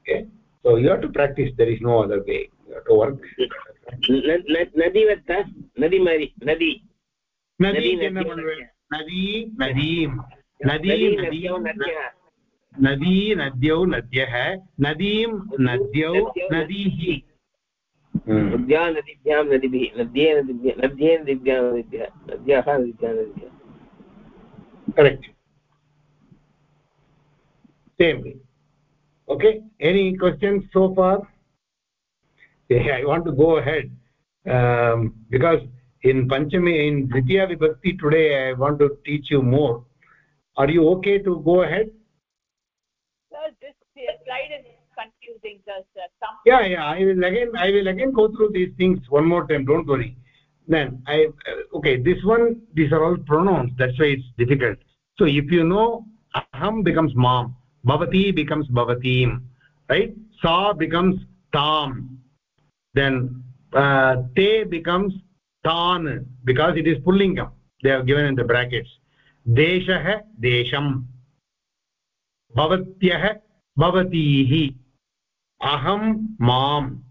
okay so you have to practice there is no other way you have to work nadi vatta nadi mari nadi नदी नदी नदीं नदी नदी नद्यौ नद्यः नदीं नद्यौ नदीः नद्या नदीभ्यां नदीभिः नद्ये नदीभ्यः नद्ये नदीभ्यां नदीभ्यः नद्याः नदीभ्यां नदीभ्यः correct same way okay any questions so far yeah, i want to go ahead um, because in panchami in dvitiya vibhakti today i want to teach you more. Are you okay to go ahead? Sir, this slide is confusing. Just some. yeah yeah i will again i will again go through these things one more time don't worry. Then i okay this one these are all pronouns that's why it's difficult. So if you know aham becomes mom bhavati becomes bhavatim right? Sa becomes tam then uh, te becomes तान् because it is पुल्लिङ्गम्. They are given in the brackets देशः देशम्. भवत्यः भवतीः. अहं माम्.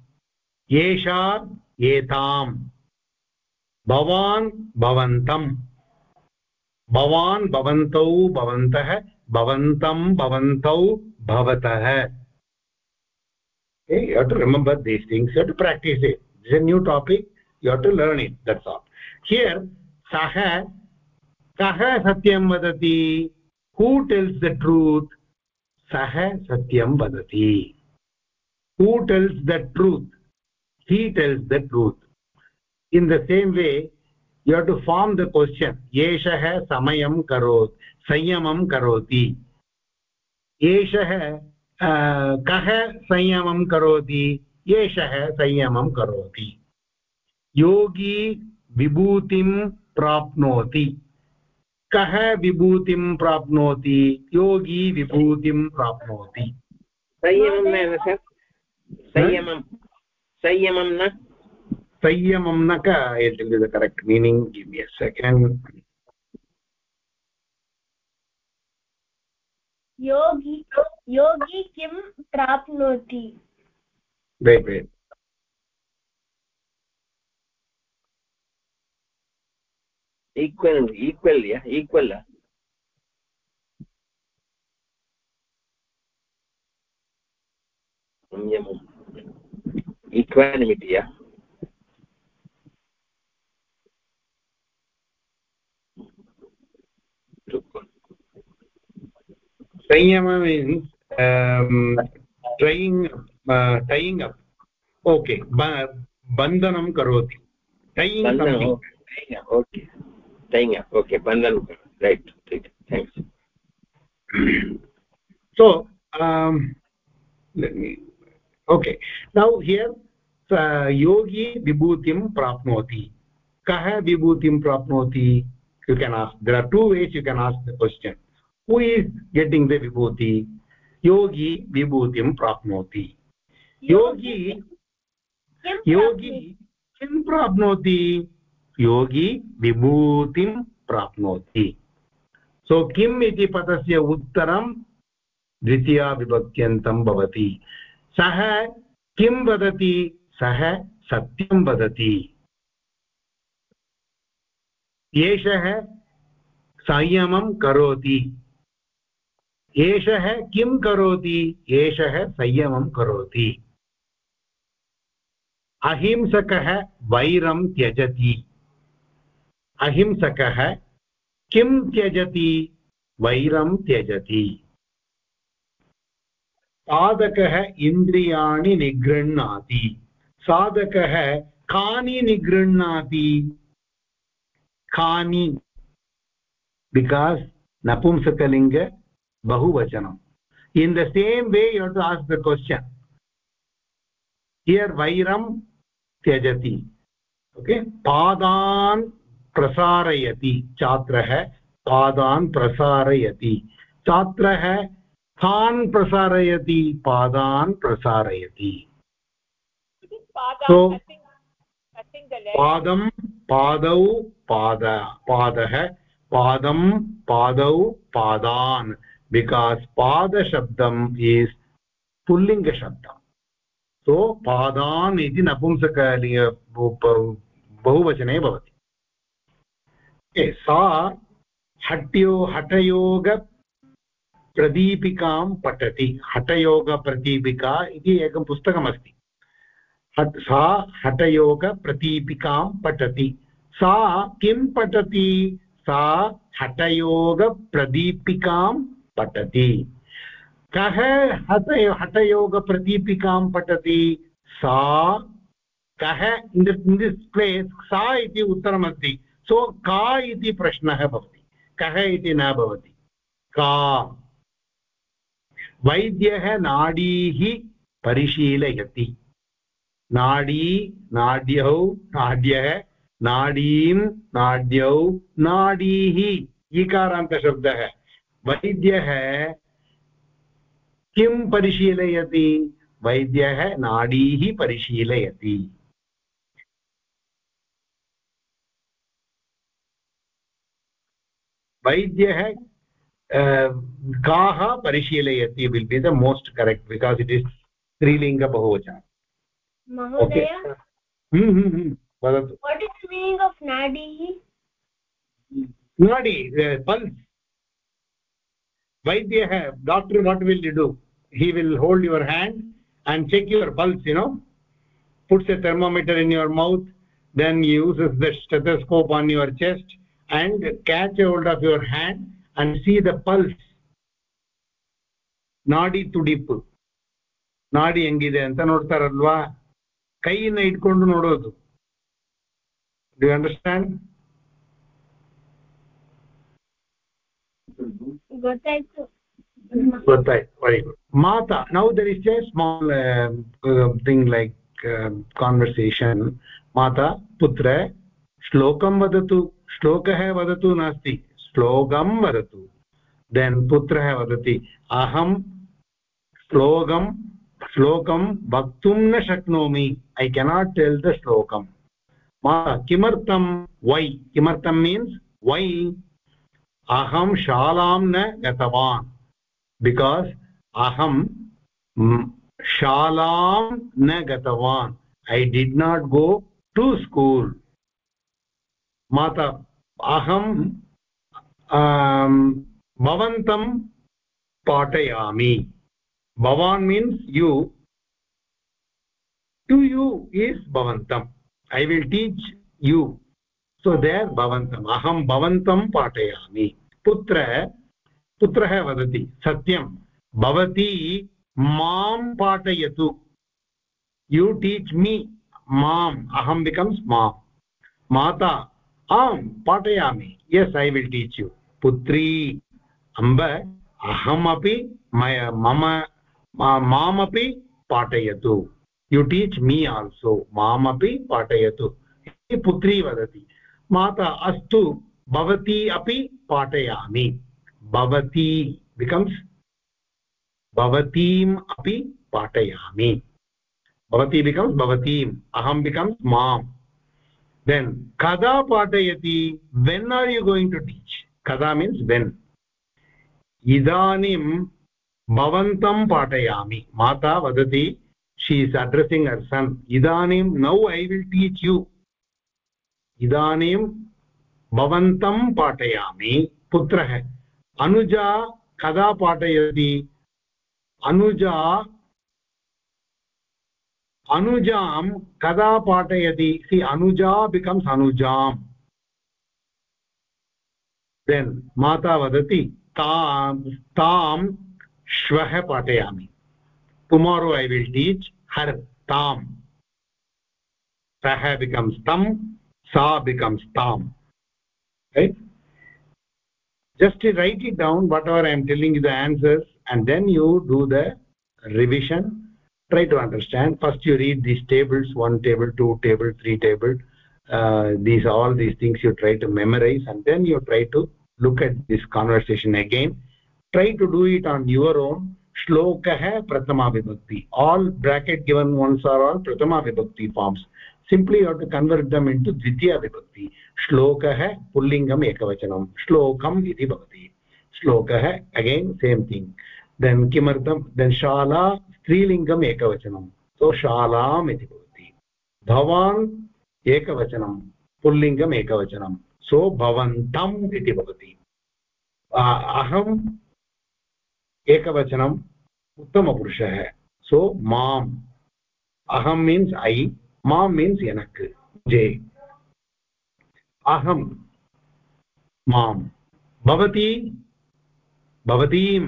एषा एताम् भवान् भवन्तम्. भवान् भवन्तौ भवन्तः. भवन्तं भवन्तौ भवतः. Hey, you have to remember these things, you have to practice it. You have to learn it that's all here sah kah satyam vadati who tells the truth सः सत्यं वदति who tells the truth he tells the truth in the same way you have to form the question एषः समयं करोत् संयमं करोति एषः कः संयमं करोति एषः संयमं करोति योगी विभूतिं प्राप्नोति। कः विभूतिं प्राप्नोति? योगी विभूतिं प्राप्नोति। संयमं न सर। संयमं। संयमं न। संयमं न का। Be the correct meaning. Give me योगी योगी किं प्राप्नोति? Wait wait. equal equal yeah equal equanimity yeah Sanyama means um, tying, uh, tying up. Okay, bandhanam karoti. Tying something. Okay. Tying up okay bandhanam right right thanks so um let me okay now here uh, yogi vibhutim prapnoti kah vibhutim prapnoti you can ask there are two ways you can ask the question who is getting the vibhuti yogi vibhutim prapnoti yogi yogi किं प्राप्नोति योगी विभूतिं प्राप्नोति। सो किम् इति पदस्य उत्तरं द्वितीया विभक्त्यन्तं भवति। सः किं वदति? सः सत्यं वदति। एषः संयमं करोति। एषः किं करोति? एषः संयमं करोति। अहिंसकः वैरं त्यजति। अहिंसक किं त्यजति? वैरं त्यजति। साधकः इन्द्रियाणि निगृह्णाति। साधकः कानि निगृह्णाति? कानि? बिकास् नपुंसकलिङ्ग बहुवचनम् in the same way you to ask the question here वैरं त्यजति ओके पादान् prasarayati छात्रः पादान् प्रसारयति। छात्रः तान् प्रसारयति पादान् प्रसारयति। so पादं पादौ पाद पादः पादं पादौ पादान्। Because पादशब्दम् is पुल्लिङ्गशब्दम्। सो पादान् इति नपुंसकलिङ्ग बहुवचने भवति। सा हट्यो हठयोग प्रदीपिकां पठति। हठयोगप्रदीपिका इति एकं पुस्तकमस्ति। हट् सा हठयोगप्रदीपिकां पठति। सा किं पठति? सा हठयोगप्रदीपिकां पठति। कः हठ हठयोगप्रदीपिकां पठति? सा कः इन् दिस् प्लेस् सा इति उत्तरमस्ति। सो का इति प्रश्नः भवति? कः इति न भवति? का। वैद्यः नाडीः परिशीलयति। नाडी, नाड्यौ, नाड्यः, नाडीं, नाड्यौ, नाडीः ईकारान्तशब्दः। वैद्यः किं परिशीलयति? वैद्यः नाडीः परिशीलयति। वैद्य काः परिशीलयति will be the most correct because it is स्त्रीलिङ्ग बहुवचनम् ओके वदतु। नाडी पल्स् वैद्यः doctor what will do he will hold your hand and check your pulse you know puts a thermometer in your mouth then uses the stethoscope on your chest and catch hold of your hand and see the pulse ನಾಡಿ ತುಡಿಪು ನಾಡಿ ಹೆಂಗಿದೆ ಅಂತ ನೋಡ್ತಾರಲ್ವಾ ಕೈಯಿಂದ ಇಟ್ಕೊಂಡು ನೋಡೋದು ಡು ಅಂಡರ್ಸ್ಟ್ಯಾಂಡ್ ಗೊತ್ತಾಯ್ತು ಗೊತ್ತಾಯ್ತು very good Mata now there is a small thing like conversation ಮಾತಾ ಪುತ್ರ श्लोकं वदतु, श्लोकः वदतु नास्ति श्लोकं वदतु। देन् पुत्रः वदति, अहं श्लोकं श्लोकं वक्तुं न शक्नोमि ऐ केनाट् टेल् द श्लोकं। किमर्थं? वै किमर्थं मीन्स् वै अहं शालां न गतवान्? बिकास् अहं शालां न गतवान्। I did not go to school माता, अहं भवन्तं पाठयामि। भवान् means you to you is भवन्तम् I will teach you so there भवन्तम् अहं भवन्तं पाठयामि। पुत्र, पुत्रः वदति, सत्यं, भवती माँ पाठयतु। यु टीच् मी माम्। अहं बिकम्स् माँ माता आं पाठयामि। Yes I will teach you पुत्री, अम्ब, अहमपि मम मामपि पाठयतु। यु टीच् मी आल्सो मामपि पाठयतु। पुत्री वदति। माता, अस्तु, भवती अपि पाठयामि। भवती बिकम्स् भवतीम् अपि पाठयामि। भवती बिकम्स् भवतीम्, अहं बिकम्स् माम्। देन् कदा पाठयति when are you going to teach कदा मीन्स् वेन् इदानीं भवन्तं पाठयामि माता वदति she is addressing her son. Idanim, now i will teach you. Idanim भवन्तं पाठयामि पुत्रः अनुजा कदा पाठयति अनुजा अनुजां कदा पाठयति सि अनुजा बिकम्स् अनुजाम् देन् माता वदति तां तां श्वः पाठयामि tomorrow I will teach her ताम् सः बिकम्स् तं सा बिकम्स् ताम् just write it down whatever I am telling the answers and then you do the revision try to understand first you read these tables one table two table three table uh, these all these things you try to memorize and then you try to look at this conversation again try to do it on your own श्लोकः प्रथमा विभक्ति all bracket given ones are all prathama vibhakti forms simply you have to convert them into dvitiya vibhakti shlokah pullingam ekavachanam shlokam iti bhavati shlokah again same thing then kimartham then shala स्त्रीलिङ्गम् एकवचनं सोशालाम् इति भवति। भवान् एकवचनं, पुल्लिङ्गम् एकवचनं सो भवन्तम् इति भवति। अहम् एकवचनम् उत्तमपुरुषः, सो माम्। अहं मीन्स् ऐ माम् मीन्स् एनक् जे। अहं माम्। भवती भवतीं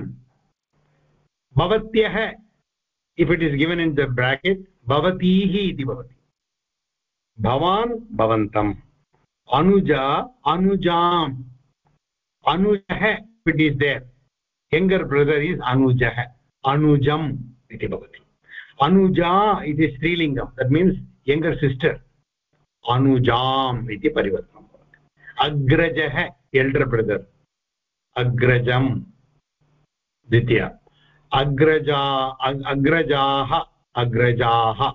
भवत्यः if it is given in the bracket भवतीः इति भवति भवान् भवन्तम् अनुजा अनुजाम् अनुजः it is there younger brother is anujah anujam iti bhavati anuja it is strilingam that means younger sister anujam iti parivartanam bhavati agrajah elder brother agrajam द्वितीय अग्रजा अग्रजाः अग्रजाः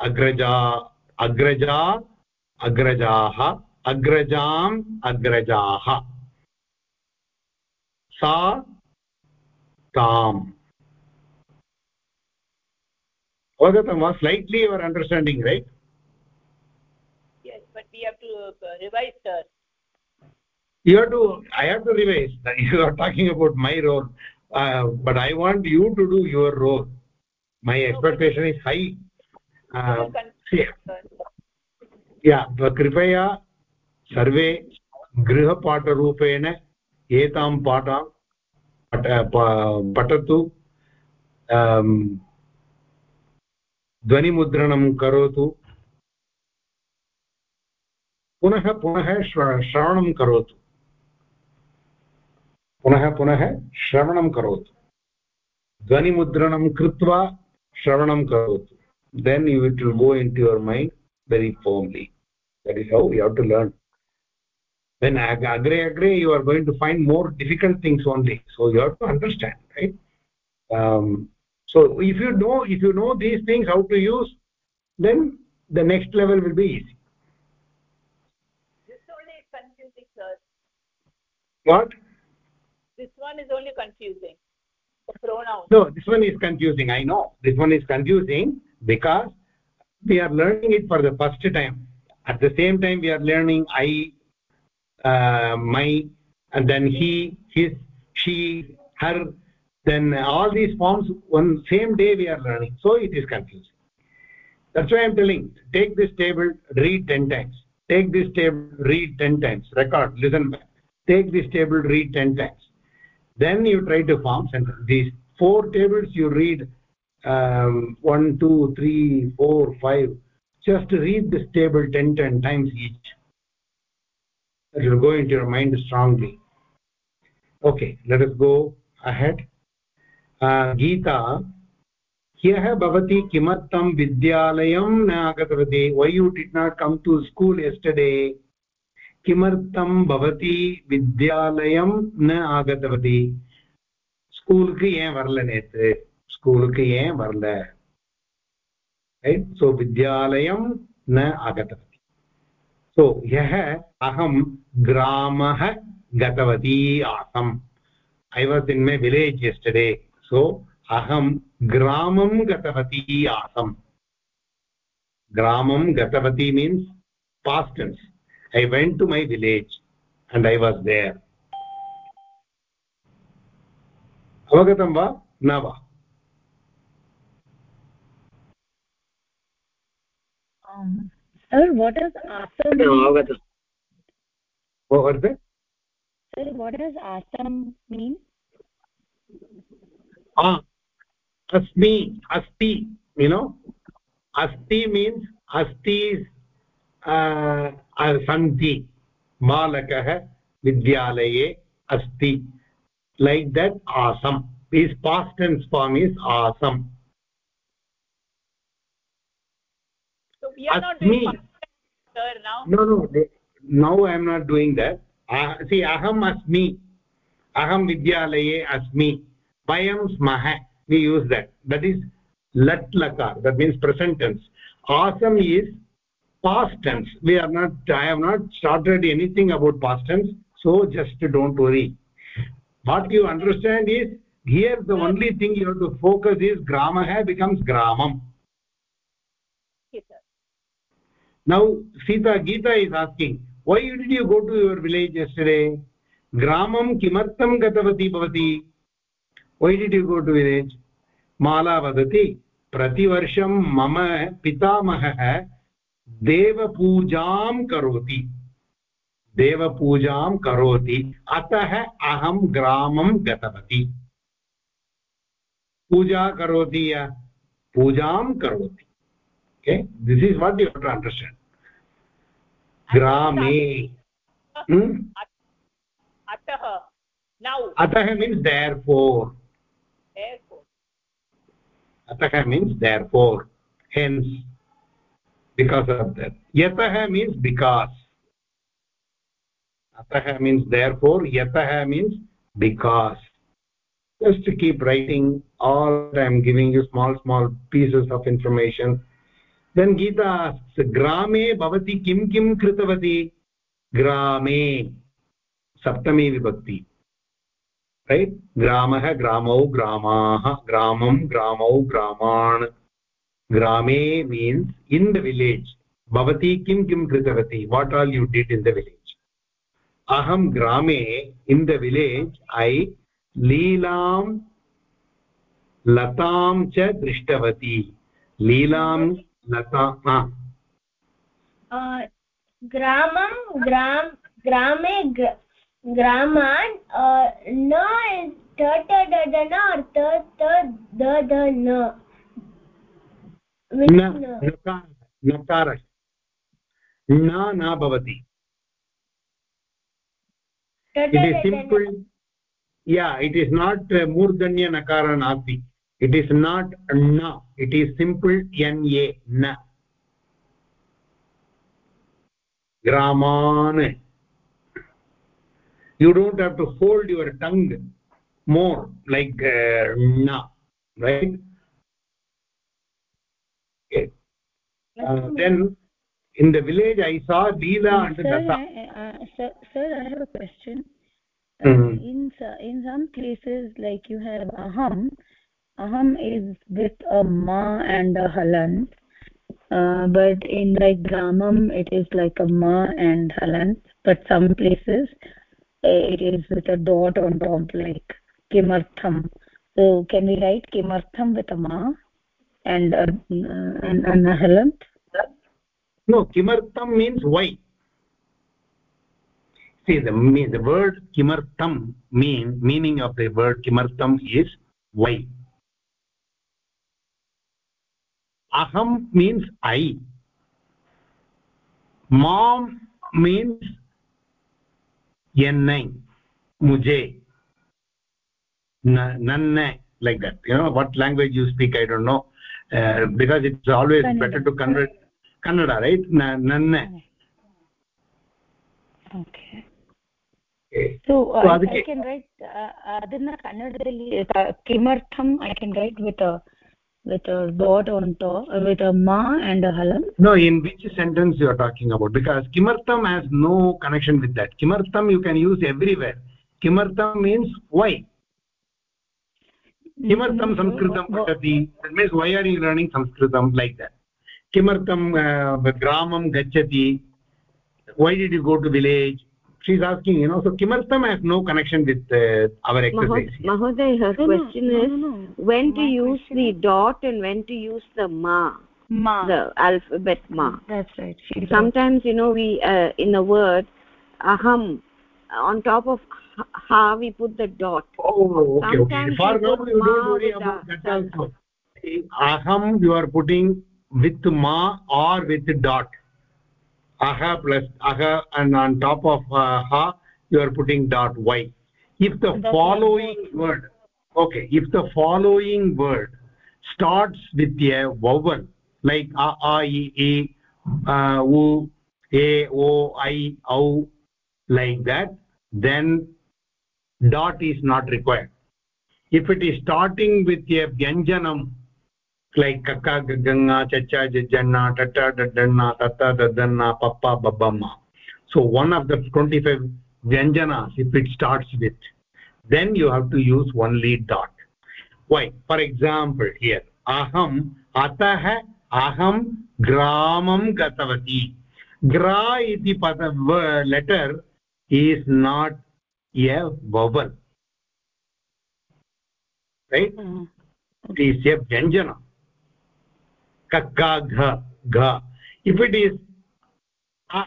अग्रजा अग्रजा अग्रजाः अग्रजाम् अग्रजाः। सा ताम्। अवगतं वा slightly your understanding right you have to i have to revise. [LAUGHS] You are talking about my uh, but i want you to do your role my expectation is high uh, see, yeah कृपया सर्वे गृहपाठरूपेण एतां पाठां पठतु ध्वनिमुद्रणं करोतु पुनः पुनः श्रवणं करोतु पुनः पुनः श्रवणं करोतु। ध्वनिमुद्रणं कृत्वा श्रवणं करोतु। Then you it will go in to your mind very firmly that is how you have to learn then अग्रे अग्रे you are going to find more difficult things only so you have to understand right so if you know if you know these things how to use then the next level will be easy What? This one is only confusing. The pronoun no this one is confusing i know. This one is confusing because we are learning it for the first time. At the same time we are learning i uh, my and then he his she her then all these forms one same day we are learning. So it is confusing. That's why i'm telling take this table read 10 times. Take this table read 10 times. Record listen back. Take this table read 10 times then you try to form sentence these four tables you read um, one two three four five just read this table 10 10 times each it will go into your mind strongly okay let us go ahead uh, geeta ह्यः भवती किमर्थं विद्यालयं न आगतवती why you did not come to school yesterday किमर्थं भवती विद्यालयं न आगतवती? ஸ்கூலுக்கு ஏன் वर्ल நேற்று ஸ்கூலுக்கு ஏன் वर्ल सो विद्यालयं न आगतवती सो ஸோ अहं ग्रामः गतवती आसम् I was in my village yesterday so अहं ग्रामं गतवती आसम् ग्रामं गतवती means past tense i went to my village and i was there. Avagatam va? Na va. Um, sir what does asam avagatam. What was that sir what does asam mean? Ah asmi asti you know? Asti means asti is सन्ति बालकः विद्यालये अस्ति। लैक् दट् आसम्। इस् पास्ट् एण्ड् स्वाम् इस् आसम्। अस्मि now I am not doing that see अहम् अस्मि। अहं विद्यालये अस्मि। वयं स्मः। We use that that is लट् लकार् दट् मीन्स् प्रसेण्टेन्स् आसम् is past tense we are not i have not started anything about past tense so just don't worry what you understand is here the only thing you have to focus is gramah becomes gramam okay now sita geeta is asking why did you go to your village yesterday gramam kimartam gatavati bhavati why did you go to village Mala वदति प्रतिवर्षं मम पितामहः देवपूजां करोति। देवपूजां करोति। अतः अहं ग्रामं गतवती। पूजा करोति या? पूजां करोति। This is what you to understand ग्रामे अतः मीन्स् देर् फोर् अतः means therefore hence because of that yatah means because atah means therefore yatah means because just to keep writing all i am giving you small small pieces of information then geeta asks grame bhavati kim kim kritavati grame saptami vibhakti right gramah gramau gramaah gramam gramau graman ग्रामे मीन्स् इन् द विलेज् भवती किं किं कृतवती what all you did in the village अहं ग्रामे इन् द विलेज् ऐ लीलां लतां च दृष्टवती लीलां लता ग्रामं ग्राम ग्रामे ग्रामान् न ट ट ड न नकार न भवति। इट् इस् सिम्पल् या इट् इस् नाट् मूर्धन्य नकार नास्ति इट् इस् नाट् न it is simple N a न ग्रामान् you don't have to hold your tongue more like न right okay. Uh, then in the village i saw leela and sir, lata I, uh, sir, sir i have a question. Mm -hmm. in in some places like you have aham aham is with a ma and a halant uh, but in like gramam it is like a ma and halant but some places uh, it is with a dot on top like kimartham. So can we write kimartham with a ma and uh, and, and no kimartham means why. See the the word kimartam mean meaning of the word kimartam is why. Aham means i. Mom means ennai mujhe. Nanne like that. You know what language you speak i don't know uh, because it's always kannada. better to convert kannada right? Nanne okay. So, uh, so I, I can write adana kannadalli kimartham i can write with a with a dot on top with a ma and a halam. No in which sentence you are talking about? Because kimartham has no connection with that. Kimartham you can use everywhere. Kimartham means why किमर्थं संस्कृतं पठति that means why are you learning sanskritam like that किमर्थं ग्रामं गच्छति why did you go to village she is asking you know so kimartham has no connection with uh, our exercise mahoday her no, question no, is no, when to use the dot and when to use the ma ma the alphabet ma that's right sometimes you know we uh, in the word aham on top of ha we put the dot. Oh okay okay. For now you don't worry about that also. Aham you are putting with ma or with dot. Aha plus aha and on top of uh, ha you are putting dot y. If the That's following right. word okay if the following word starts with a vowel like a a e e uh, u a o i au like that then dot is not required. If it is starting with a vyanjanam like kakka gaganga chacha jajjanna tatta daddanna tatta daddanna pappa babbamma so one of the 25 vyanjanas if it starts with then you have to use only dot. Why? For example here aham atah aham gramam gatavati gra iti letter is not a vowel right? Mm. it is a vyanjana. Kakka gha gha. If it is a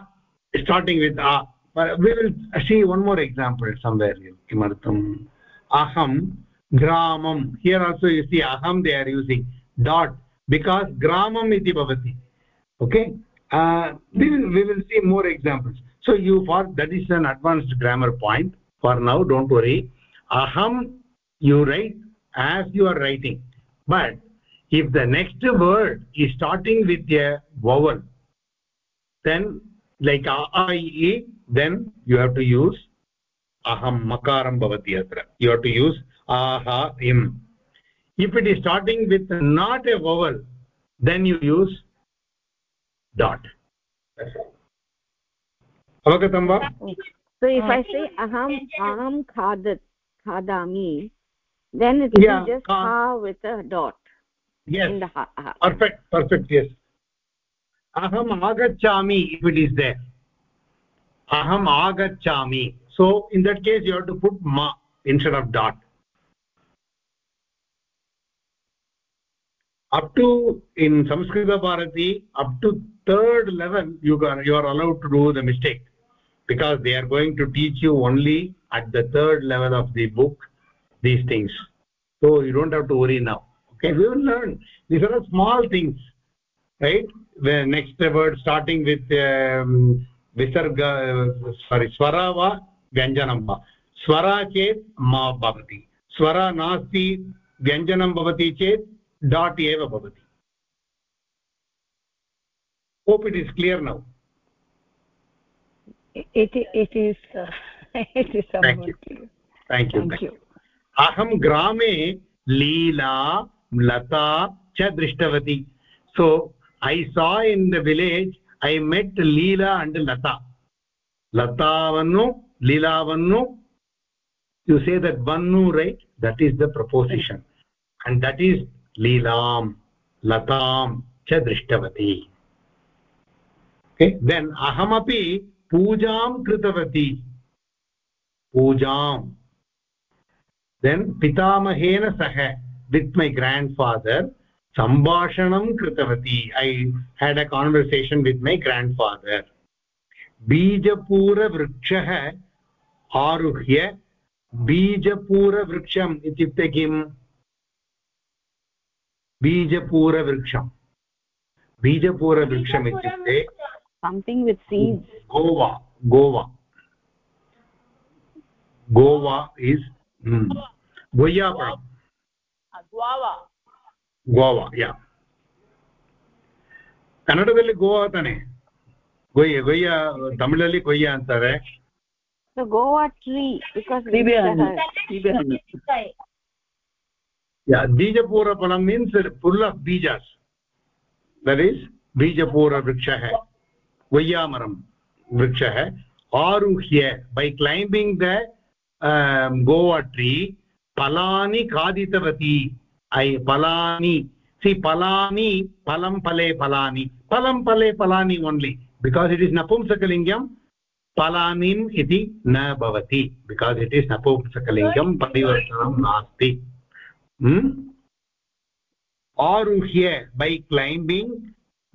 starting with a we will see one more example somewhere kimartham. Aham gramam. Here also you see aham they are using dot because gramam iti bhavati. Okay? Uh, we will we will see more examples so you for that is an advanced grammar point. For now don't worry. Aham you write as you are writing. But if the next word is starting with a vowel then like a i e then you have to use aham makaram bhavati atra you have to use aha im. If it is starting with not a vowel then you use dot avagatam va so if uh, i say aham aham khadat khadami then it yeah, is just uh, ha with a dot yes. in the ha, ha. perfect perfect yes. Aham hmm. agachami if it is there. Aham agachami so in that case you have to put ma instead of dot. Up to in sanskrit bharati up to third level you are you are allowed to do the mistake because they are going to teach you only at the third level of the book these things. So you don't have to worry now okay? We will learn. These are small things right? The next word starting with um, visarga sorry swara va vyanjanam va. Swara chet ma bhavati. Swara nasti vyanjanam bhavati chet dot eva bhavati. Hope it is clear now it it is [LAUGHS] it is thank you. thank you. Thank you. aham grame leela lata cha drishtavati so i saw in the village i met leela and lata. Latavannu leelavannu you say that vannu right? That is the proposition. And that is leelam latam cha drishtavati okay? Then aham ahamapi पूजां कृतवती। पूजां। देन् पितामहेन सह वित् मै ग्राण्ड् फादर् सम्भाषणं कृतवती। I had a conversation with my grandfather बीजपूरवृक्षः आरुह्य बीजपूरवृक्षम् इत्युक्ते किम्? बीजपूरवृक्षम्। बीजपूरवृक्षम् इत्युक्ते something with seeds gova gova gova is mm, guava guava guava yeah ಕನ್ನಡದಲ್ಲಿ ಗೋವಾ ತಾನೆ ಗೊಯ್ಯ ಗೊಯ್ಯ ತಮಿಳಲ್ಲಿ ಗೊಯ್ಯ ಅಂತಾರೆ ಗೋವಾ ಟ್ರೀ ಬಿಕಾಸ್ ಬೀಜಪೂರ ಫಲಂ ಮೀನ್ಸ್ ಫುಲ್ ಆಫ್ ಬೀಜಾಸ್ ದಟ್ ಈಸ್ ಬೀಜಪೂರ ವೃಕ್ಷ ಹೈ aruhya by climbing the um, goa tree palani kaditavati i palani see palani palam pale palani palam pale palani only because it is napumsakalingam palanim iti na bhavati because it is napumsakalingam parivartanam nasti hmm? aruhya by climbing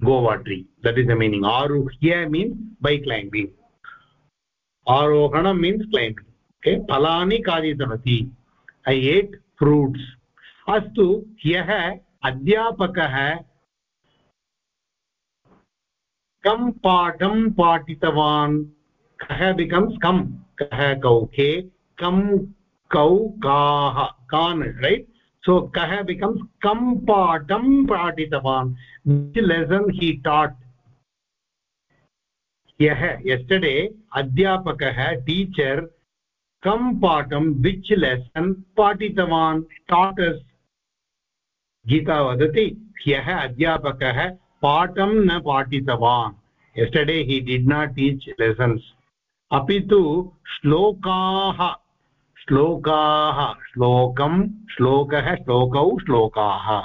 goa tree that is the meaning aruhya means by climbing arohanam means climbing okay palani kaditavati i ate fruits अस्तु ह्यः अध्यापकः कं पाठं पाठितवान् कः बिकम्स् कम् कः कौके कं कौ काः कान् रैट् सो कः बिकम्स् कं पाठं पाठितवान् लेसन् ही टाट् ह्यः यस्टर्डे अध्यापकः टीचर् कं पाठं विच् लेसन् पाठितवान् टाटस् गीता वदति ह्यः अध्यापकः पाठं न पाठितवान् yesterday he did not teach lessons अपि तु श्लोकाः श्लोकाः, श्लोकं, श्लोकः, श्लोकौ। श्लोकाः,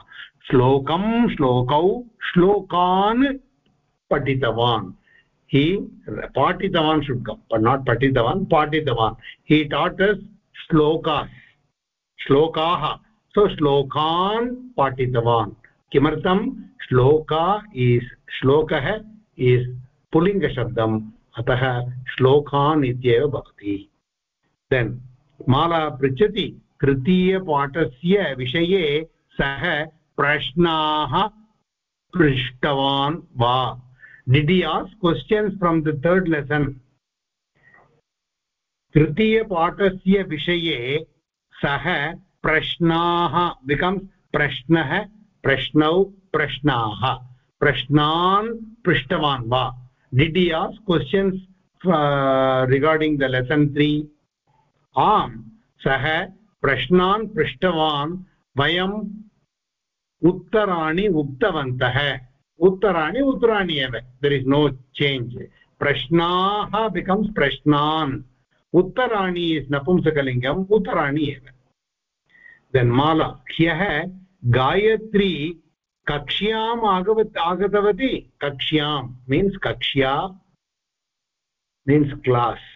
श्लोकं श्लोकौ श्लोकान् पठितवान्। हि पाठितवान् शुल्कं नाट् पठितवान्, पाठितवान्। हि टाटस् श्लोकाः श्लोकाः। सो श्लोकान् पाठितवान्। किमर्थं? श्लोका इस् श्लोकः इस् पुल्लिङ्गशब्दम्, अतः श्लोकान् इत्येव भवति। देन् माला पृच्छति तृतीयपाठस्य विषये सः प्रश्नाः पृष्टवान् वा। He ask questions from the third lesson? तृतीयपाठस्य विषये सः प्रश्नाः बिकम्स् प्रश्नः, प्रश्नौ, प्रश्नाः। प्रश्नान् पृष्टवान् what. Did ask questions regarding the lesson त्री आम्। सः प्रश्नान् पृष्टवान्, वयम् उत्तराणि उक्तवन्तः। उत्तराणि उत्तराणि एव। दर् इस् नो चेञ्ज् प्रश्नाः बिकम्स् प्रश्नान्। उत्तराणि इस् नपुंसकलिङ्गम्, उत्तराणि एव। देन् माला, ह्यः गायत्री कक्ष्याम् आगवत्, आगतवती। कक्ष्यां मीन्स् कक्ष्या मीन्स् क्लास्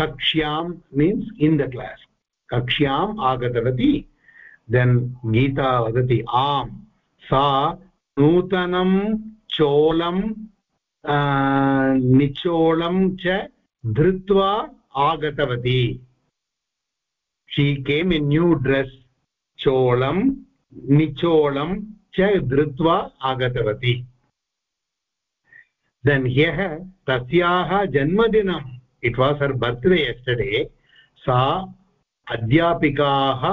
कक्ष्यां मीन्स् इन् द क्लास् कक्ष्याम् आगतवती देन् गीता वदति आम् सा नूतनं चोलं निचोलं च धृत्वा आगतवती she came in new dress चोलं निचोलं च धृत्वा आगतवती देन् ह्यः तस्याः जन्मदिनम् it was her birthday yesterday सा अध्यापिकाः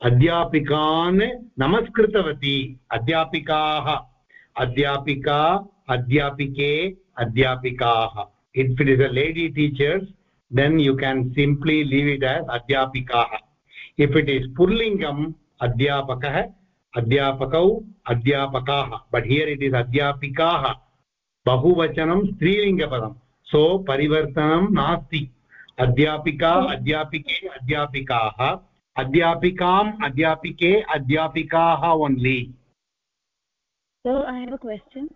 अध्यापिकान् नमस्कृतवती अध्यापिकाः अध्यापिका अध्यापिके अध्यापिकाः if it is a lady teachers then you can simply leave it as adhyapikaah if it is purlingam adhyapakah adhyapakau adhyapakaah but here it is adhyapikaah bahuvachanam strilingapadam so परिवर्तनं नास्ति। अध्यापिका अध्यापिके अध्यापिकाः। अध्यापिकाम् अध्यापिके अध्यापिकाः only so I have a question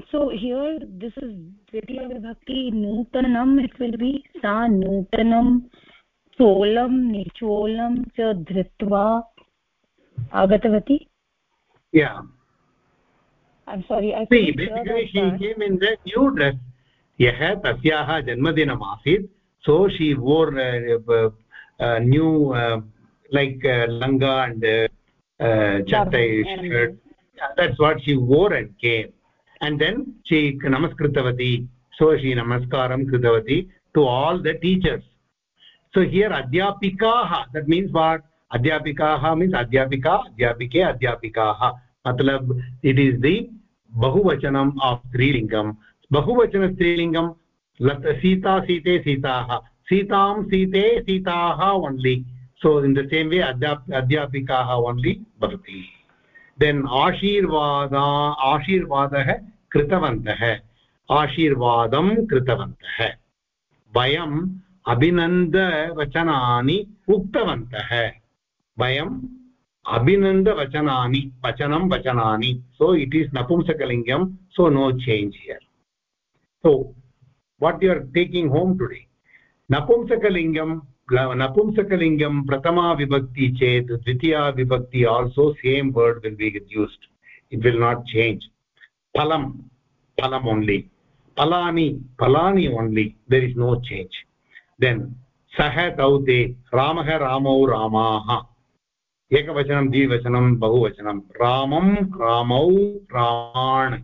so here this is द्वितीयविभक्ति नूतनम् इट् विल् बि सा नूतनं चोलं निचोलं च धृत्वा आगतवती i'm sorry i see basically she came in the new dress यः तस्याः जन्मदिनम् आसीत् so she wore uh, uh, new uh, like uh, langa and uh, uh, chattai shirt that's what she wore and came and then she namaskritavati so she namaskaram kritavati to all the teachers so here adhyapikaah that means what adhyapikaah means adhyapika adhyapike adhyapikaah matlab it is the बहुवचनम् आफ् स्त्रीलिङ्गम्। बहुवचनस्त्रीलिङ्गम् लत् सीता, सीते, सीताः। सीतां, सीते, सीताः only so in the same way अध्या अध्यापिकाः ओन्लि भवति। देन् आशीर्वादा, आशीर्वादः कृतवन्तः। आशीर्वादं कृतवन्तः। वयम् अभिनन्दवचनानि उक्तवन्तः। वयम् अभिनन्दवचनानि वचनं वचनानि। So it is नपुंसकलिङ्गं so no change here so what you are taking home today नपुंसकलिङ्गं नपुंसकलिङ्गं प्रथमा विभक्ति चेत् द्वितीया विभक्ति also same word will be used it will not change फलं फलम् ओन्लि फलानि फलानि only there is no change then सः तौ ते रामः रामौ रामाः एकवचनं, द्विवचनं, बहुवचनं, रामं, रामौ रामान्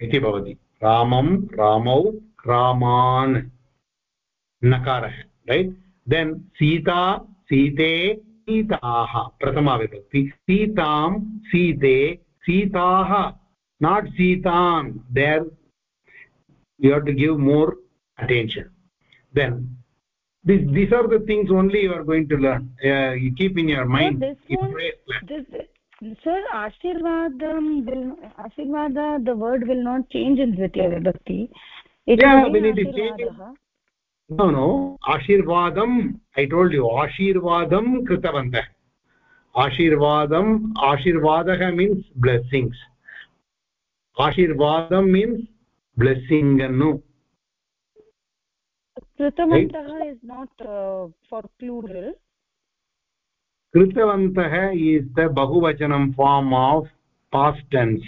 इति भवति। रामं, रामौ, रामान्। नकारः रैट् देन् सीता, सीते, सीताः प्रथमा विभक्ति सीतां, सीते, सीताः not सीतान्। There you have to give more attention. Then this, these are the things only you are going to learn. Uh, you keep in your mind. so this one, this, sir ashirvadam will ashirvada the word will not change in dvitiya vibhakti. It yeah when it is changing no no. Ashirvadam i told you ashirvadam kritavantah ashirvadam ashirvadah means blessings. Ashirvadam means blessing annu कृतवन्तः is not uh, for plural कृतवन्तः is the bahuvachanam form of past tense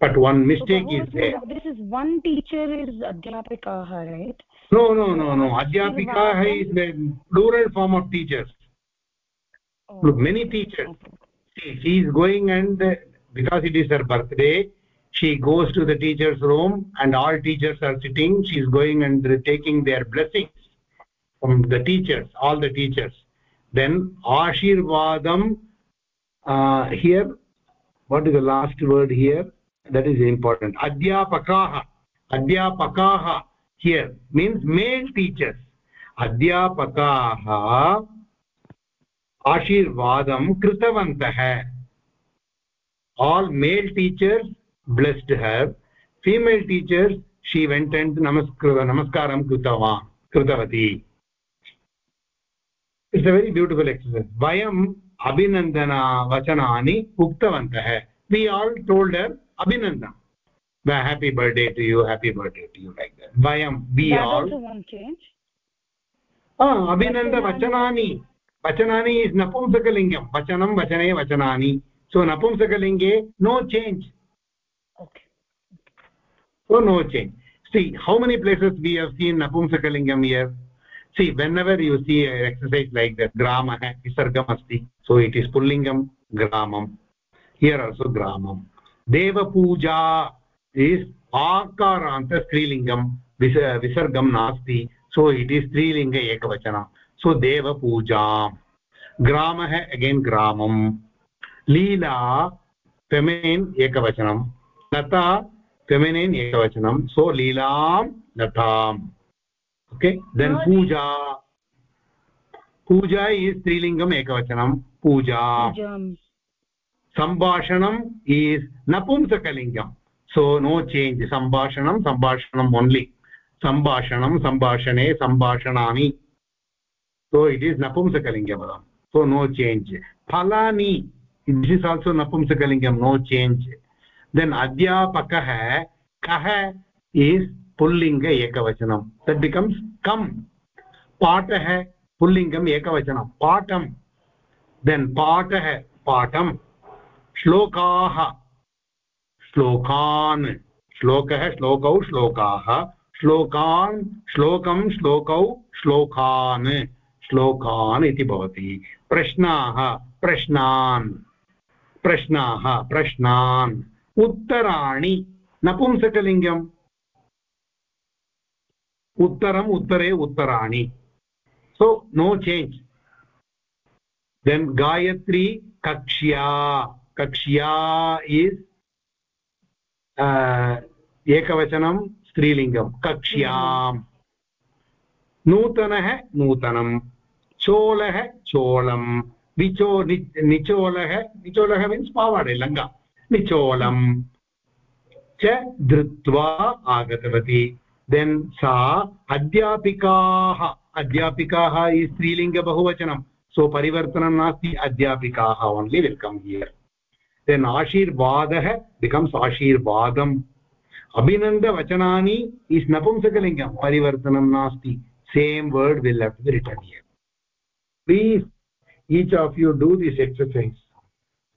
but one mistake so, is there this is one teacher is adhyapikaah right no no no no adhyapikaah is the plural form of teachers oh. look many teachers okay. see she is going and because it is her birthday she goes to the teacher's room and all teachers are sitting. She is going and taking their blessings from the teachers all the teachers. Then ashirvadam uh, here what is the last word here? That is important. Adhyapakaah adhyapakaah here means male teachers. Adhyapakaah ashirvadam kritavantah. All male teachers blessed her female teachers she went and namaskar namaskaram krutava krutavati it's a very beautiful exercise vayam abhinandana vachanani uktavantah we all told her abhinandan the happy birthday to you happy birthday to you like that vayam we that all also won't change ah abhinanda vachanani vachanani is napumsakalingam vachanam vachane vachanani so napumsakalinge no change so no change see how many places we have seen napumsakalingam here see whenever you see an exercise like that gramah visargam asti so it is pullingam gramam here also gramam deva puja is akaranta strilingam visargam nasti so it is strilinga ekavachana so deva puja gramah again gramam leela feminine ekavachanam lata feminine ekavachanam so leelam latam okay then no, puja puja is strilingam ekavachanam puja sambhashanam is napumsakalingam so no change sambhashanam sambhashanam only sambhashanam sambhashane sambhashanami so it is napumsakalingam so no change phalani this is also napumsakalingam no change then अध्यापकः कः इस् पुल्लिङ्ग एकवचनं तद् बिकम्स् कम् पाठः पुल्लिङ्गम् एकवचनं पाठं देन् पाठः पाठं श्लोकाः श्लोकान् श्लोकः श्लोकौ श्लोक श्लोकान् श्लोकं श्लोकौ श्लोकान् श्लोकान् इति भवति प्रश्नाः प्रश्ना प्रश्ना प्रश्नान् प्रश्ना उत्तराणि नपुंसकलिङ्गम् उत्तरम् उत्तरे उत्तराणि so no change then Gayatri कक्ष्या कक्ष्या इस् एकवचनं स्त्रीलिङ्गं कक्ष्याम् नूतनः नूतनं चोलः चोलं निचो निचोलः निचोलः मीन्स् पावाडे लङ्गा निचोलं च धृत्वा आगतवती। देन् सा अध्यापिकाः। अध्यापिकाः इ स्त्रीलिङ्गबहुवचनं सो परिवर्तनं नास्ति। अध्यापिकाः only will come here then आशीर्वादः becomes आशीर्वादम्। अभिनन्दवचनानि इस् नपुंसकलिङ्गं। परिवर्तनं नास्ति। Word will have to be written here. Please, each of you this exercise.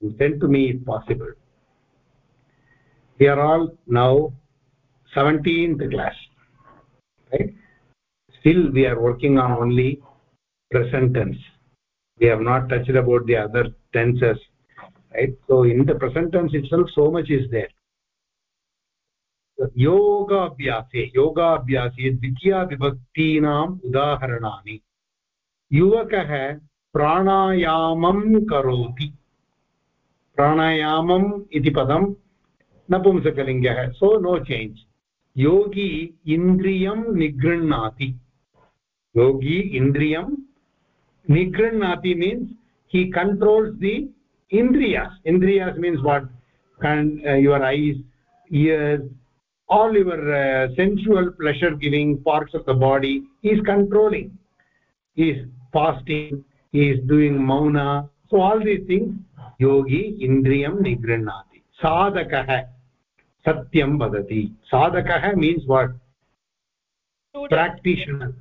And send to me if possible. We are all now 17th class right still we are working on only present tense we have not touched about the other tenses right so in the present tense itself so much is there yoga abhyase yoga योगाभ्यासे योगाभ्यासे द्वितीयाविभक्तीनाम् उदाहरणानि युवकः प्राणायामं करोति प्राणायामम् इति पदं नपुंसकलिङ्गः सो नो चेञ्ज् योगी इन्द्रियं निगृह्णाति योगी इन्द्रियं निगृह्णाति means he controls the indriyas indriyas means what Can, uh, your eyes ears all your uh, sensual pleasure giving parts of the body is controlling he is fasting he is doing mauna so all these things yogi indriyam nigranati sadakah satyam vadati sadakah means what practitioner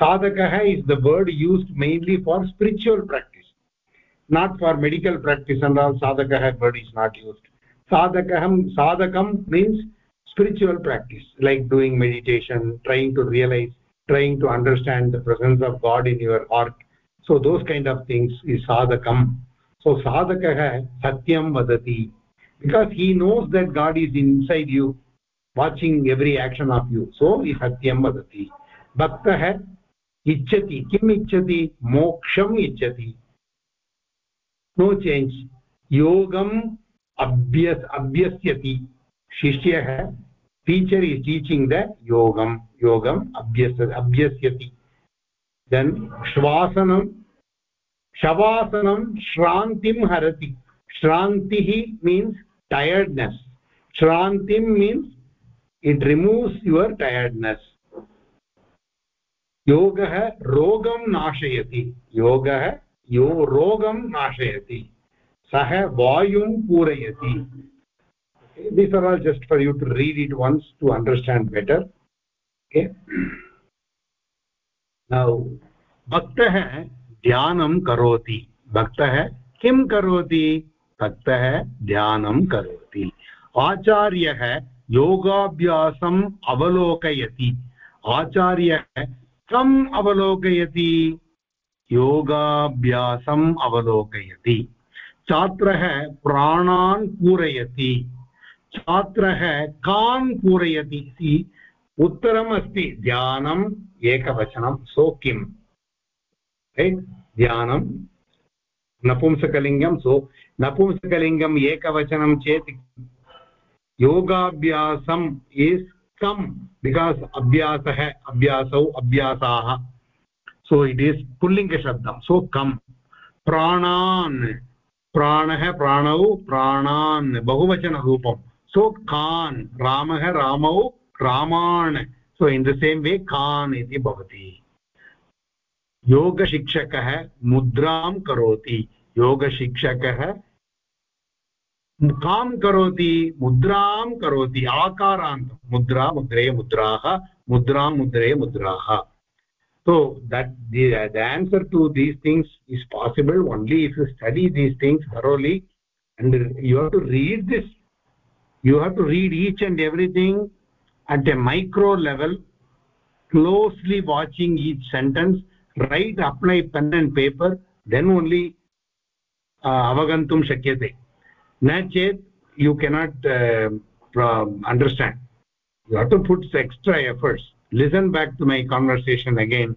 sadakah is the word used mainly for spiritual practice not for medical practice and all sadakah word is not used sadakam sadakam means spiritual practice like doing meditation trying to realize trying to understand the presence of god in your heart so those kind of things is sadakam so sadakah satyam vadati because he knows that god is inside you watching every action of you so he satyam vadati bhaktah ichchati kim ichchati moksham ichchati no change yogam abhyas abhyasyati शिष्यः टीचर् इस् टीचिङ्ग् द योगं योगम् अभ्यस अभ्यस्यति देन् श्वासनं शवासनं श्रान्तिं हरति श्रान्तिः means tiredness श्रान्तिं means it removes your tiredness योगः रोगं नाशयति योगः यो रोगं नाशयति सः वायुं पूरयति these are all just for you to read it once to understand better. Okay. Now भक्तः ध्यानं करोति भक्तः किं करोति भक्तः ध्यानं करोति। आचार्यः योगाभ्यासम् अवलोकयति। आचार्यः कम् अवलोकयति? योगाभ्यासम् अवलोकयति। छात्रः प्राणान् पूरयति। छात्रः कान् पूरयति? इति उत्तरम् अस्ति ध्यानम्, एकवचनं सो किम् ध्यानं नपुंसकलिङ्गं, सो नपुंसकलिङ्गम् एकवचनं चेत् योगाभ्यासम् इस् कम् बिकास् अभ्यासः, अभ्यासौ अभ्यासाः। सो इट् इस् पुल्लिङ्गशब्दं सो कम्। प्राणान्। प्राणः प्राणौ, प्राणान् बहुवचनरूपम्। So khan ramah ramau raman so in the same way khan iti bhavati योगशिक्षकः मुद्रां करोति। योगशिक्षकः। मुखां करोति, मुद्रां करोति आकारान्त मुद्रा मुद्रेय मुद्राः, मुद्रां मुद्रेय मुद्राः। So that the the answer to these things is possible only if you study these things thoroughly and you have to read this you have to read each and everything at a macro level closely watching each sentence right apply pen and paper then only na chet you cannot uh, understand. You have to put extra efforts. Listen back to my conversation again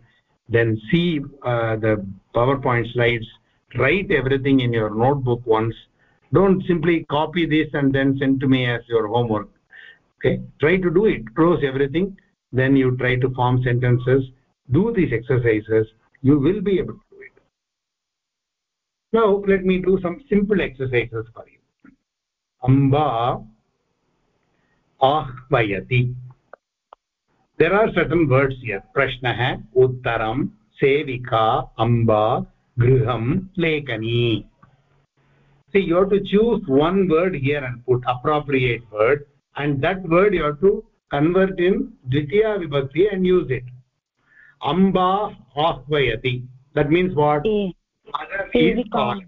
then see uh, the powerpoint slides. Write everything in your notebook once. Don't simply copy this and then send to me as your homework. Okay? Try to do it. Close everything. Then you try to form sentences. Do these exercises. You will be able now let me do some simple exercises for you amba ahvayati there are certain words here prashnah uttaram sevika amba griham lekani see you have to choose one word here and put appropriate word and that word you have to convert in dvitiya vibhakti and use it amba ahvayati that means what mother is calling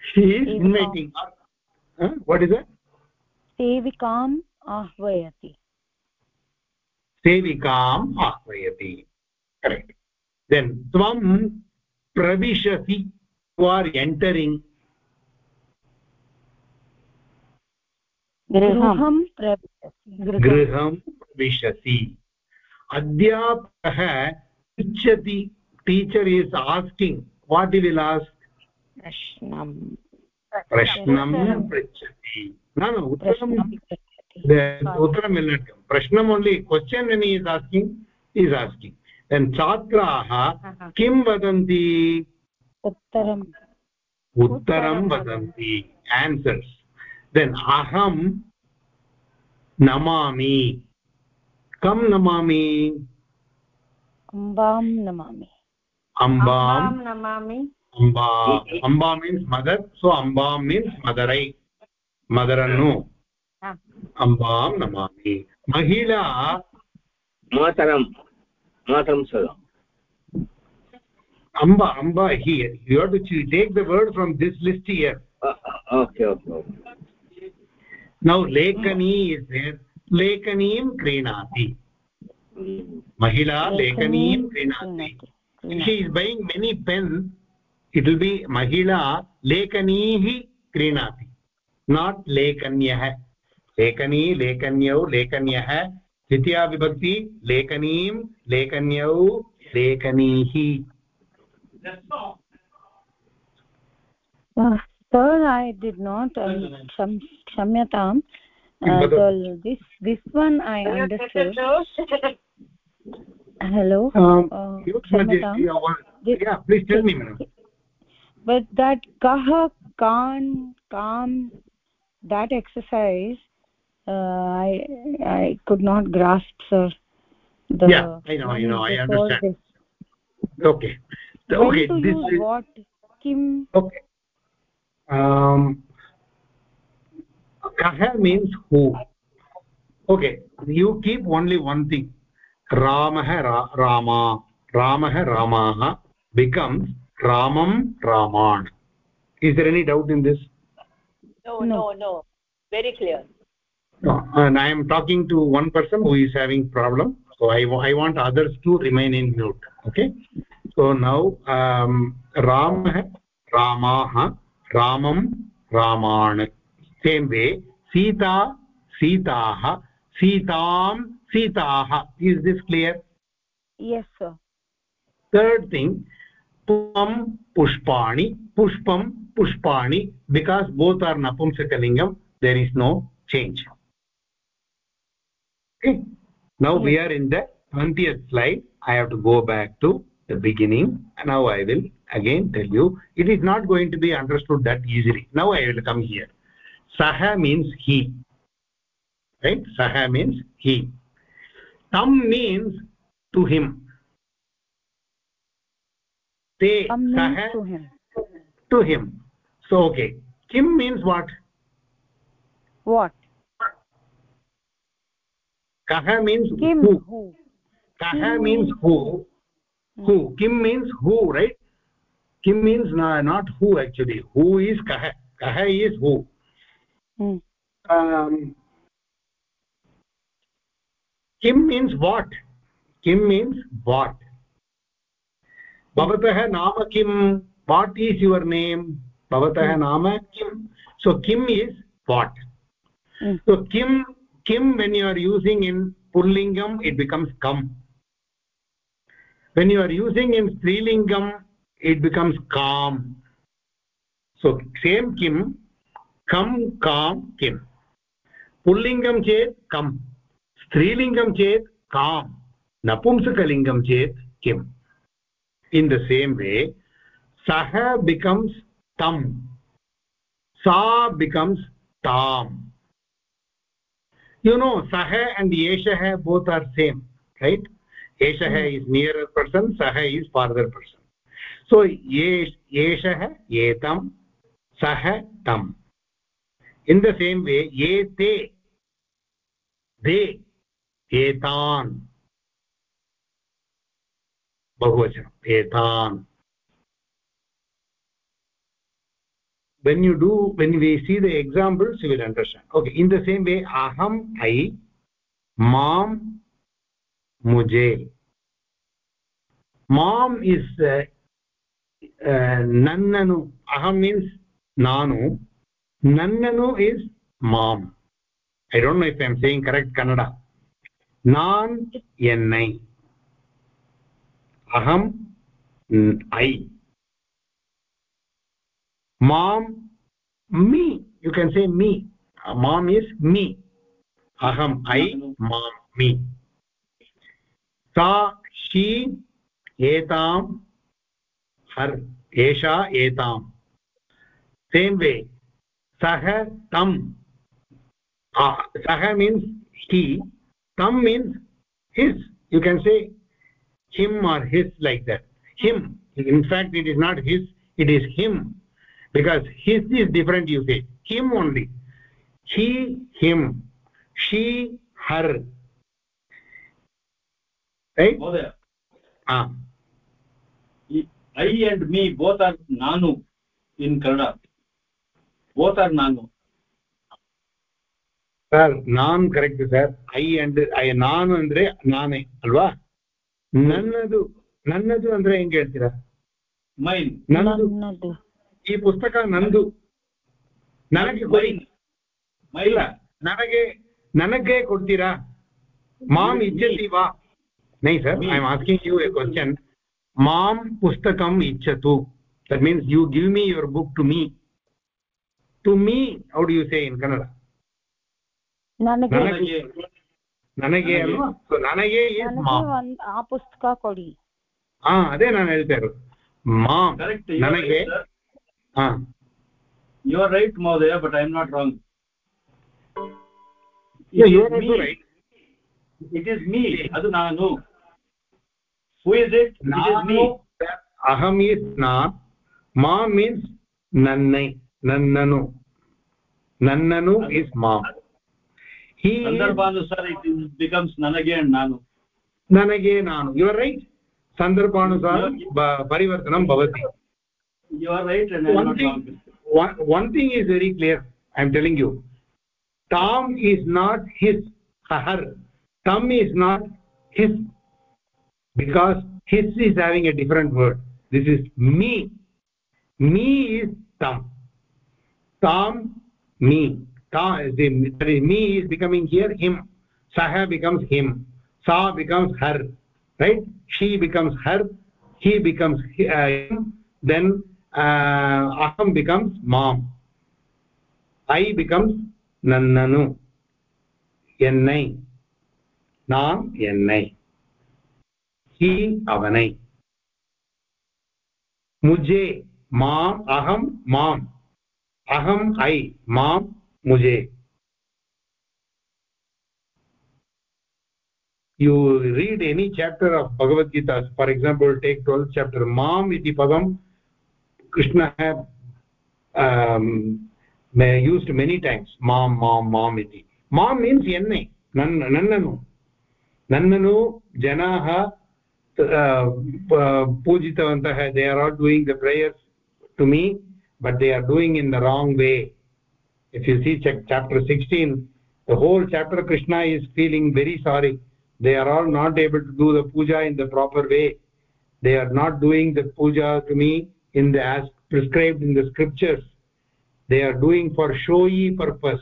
she is inviting huh? what is it sevikam ahvayati sevikam ahvayati correct then tvam pravishasi you are entering गृहं गृहं प्रविशसि अध्यापकः पृच्छति teacher is asking what will ask प्रश्नं प्रश्नं पृच्छति। न न उत्तरं उत्तरं will not प्रश्नम् only question when is asking is asking छात्राः किं वदन्ति? उत्तरम्। उत्तरं वदन्ति। आन्सर्स् देन् अहं नमामि। कं नमामि? अम्बां नमामि। अम्बां नमामि अम्बा अम्बा मीन्स् मदर् सो अम्बां मीन्स् मदरै मदरन्नु अम्बां नमामि महिला मातरं मातरं सदा amba amba here you have to take the word from this list here uh, okay okay okay now lekani is there lekaniim krinati mahila lekaniim krinati if she is buying many pens it will be mahila lekanihi krinati not lekanyah lekani lekanyau lekanyah द्वितीया विभक्ति लेखनीं लेखन्यौ लेखनीः sir i did not um, shamyatam uh, so this this one i understood hello. Um, uh, yeah please tell me madam but that kah kan kam that exercise uh, i i could not grasp sir. The yeah i know i know i understand. this. okay. When okay this is... what kim? Okay. Um kah means who? Okay you keep only one thing ramah ra rama ramah ramah becomes ramam raman is there any doubt in this? No no no. very clear. No and i am talking to one person who is having problem so i i want others to remain in mute okay? So now um ramah ramah ramam raman same way sita sitaah sitam sitaah is this clear? Yes sir. Third thing pushpam pushpani pushpam pushpani because both are napumsakalingam there is no change. Okay. Now yes. we are in the 20th slide. I have to go back to the beginning. Now i will again tell you it is not going to be understood that easily. Now i will come here. Saha means he. Right? Saha means he तम् मीन्स् टु हिम् ते सः टु हिम् सो ओके किम् मीन्स् वाट् वाट् कः मीन्स् कः मीन्स् हू हू किम् मीन्स् हू रैट् किम् means not who actually who is कः कः इस् हू किं मीन्स् वाट् किं मीन्स् वाट् भवतः नाम किं वाट् ईस् युवर् नेम् भवतः hmm. नाम किं सो किम् इस् वाट् सो किं किं when you are using in पुल्लिङ्गम् it becomes com when you are using in स्त्रीलिङ्गम् it becomes काम् सो सेम् किं कं काम् किं पुल्लिङ्गं चेत् कम् स्त्रीलिङ्गं चेत् काम् नपुंसकलिङ्गं चेत् किम्? इन् द सेम् वे सः बिकम्स् तम् सा बिकम्स् ताम्. यु नो सः अण्ड् एषः बोत् आर् सेम् रैट् एषः इस् नियरर् पर्सन् सः इस् फार्दर् पर्सन् सो एषः एतं सः तम् इन् द सेम् वे ये ते दे एतान् बहुवचनम् एतान् when you do when we see the examples you will understand okay in the same way aham i mom mujhe mom is uh, uh, nannanu aham means nanu nannanu is mom i don't know if i am saying correct kannada நான் என்னை अहम् ऐ mom me you can say me mom is me aham i mom me sa she etam her esha etam same way sah tam uh, sah means he tam means his. You can say him or his like that. Him. In fact it is not his it is him. Because his is different you say. Him only. He him. She her. Right? Mother. ah i and me both are nanu in kannada. Both are nanu sir non correct sir I and I ನಾನು ಅಂದ್ರೆ ನಾನೇ ಅಲ್ವಾ ನನ್ನದು ನನ್ನದು ಅಂದ್ರೆ ಹೆಂಗ್ ಹೇಳ್ತೀರಾ ಮೈನ್ ನನ್ನದು ಈ ಪುಸ್ತಕ ನಂದು ನನಗೆ ಕೊಡಿ ಇಲ್ಲ ನನಗೆ ನನಗೆ ಕೊಡ್ತೀರಾ ಮಾಮ್ ಇಚ್ಛತಿ ವಾ ನೈ sir I am asking you a question ma'am ಪುಸ್ತಕಂ ಇಚ್ಛತು that means you give me your book to me to me how do you say in Kannada ನನಗೆ ನನಗೆ ಅಲ್ವಾ ಸೊ ನನಗೆ ಈಸ್ ಮಾಮ್ ಆ ಪುಸ್ತಕ ಕೊಡಿ ಹಾ ಅದೇ ನಾನು ಹೇಳ್ತಾ ಇರೋದು ಮಾಮ್ ನನಗೆ ಹಾ you are right mohdaya but i am not wrong yeah, you are also right it is me adu nanu who is it it is me aham is na mom means nannai nannanu nannanu is mom he sandarbhanusar it becomes nanage and nanu nanage nanu you are right. sandarbhanusar parivartanam bhavati you are right and i am not wrong. one, one thing is very clear i am telling you. Tam is not his her tam is not his because his is having a different word. This is me. Me is tam. Tam me tam the, me is becoming here him saha becomes him sa becomes her right she becomes her he becomes uh, him then uh, aham becomes mom i becomes nannanu ennai நாம் என்னை he avanai mujhe माम् aham माम् aham i माम् मुझे। You read any chapter of Bhagavad Gita for example take twelfth chapter माम् इति पदं कृष्णः यूस्ड् मेनि टैम्स् माम् माम् माम् इति माम् मीन्स् एन्ने नन् नन्ननु नन्ननु जनाः पूजितवन्तः they are are doing the prayers to me but they are doing in the wrong way if you see chapter 16 the whole chapter krishna is feeling very sorry. They are all not able to do the puja in the proper way. They are not doing the puja to me in the as prescribed in the scriptures. They are doing for showy purpose.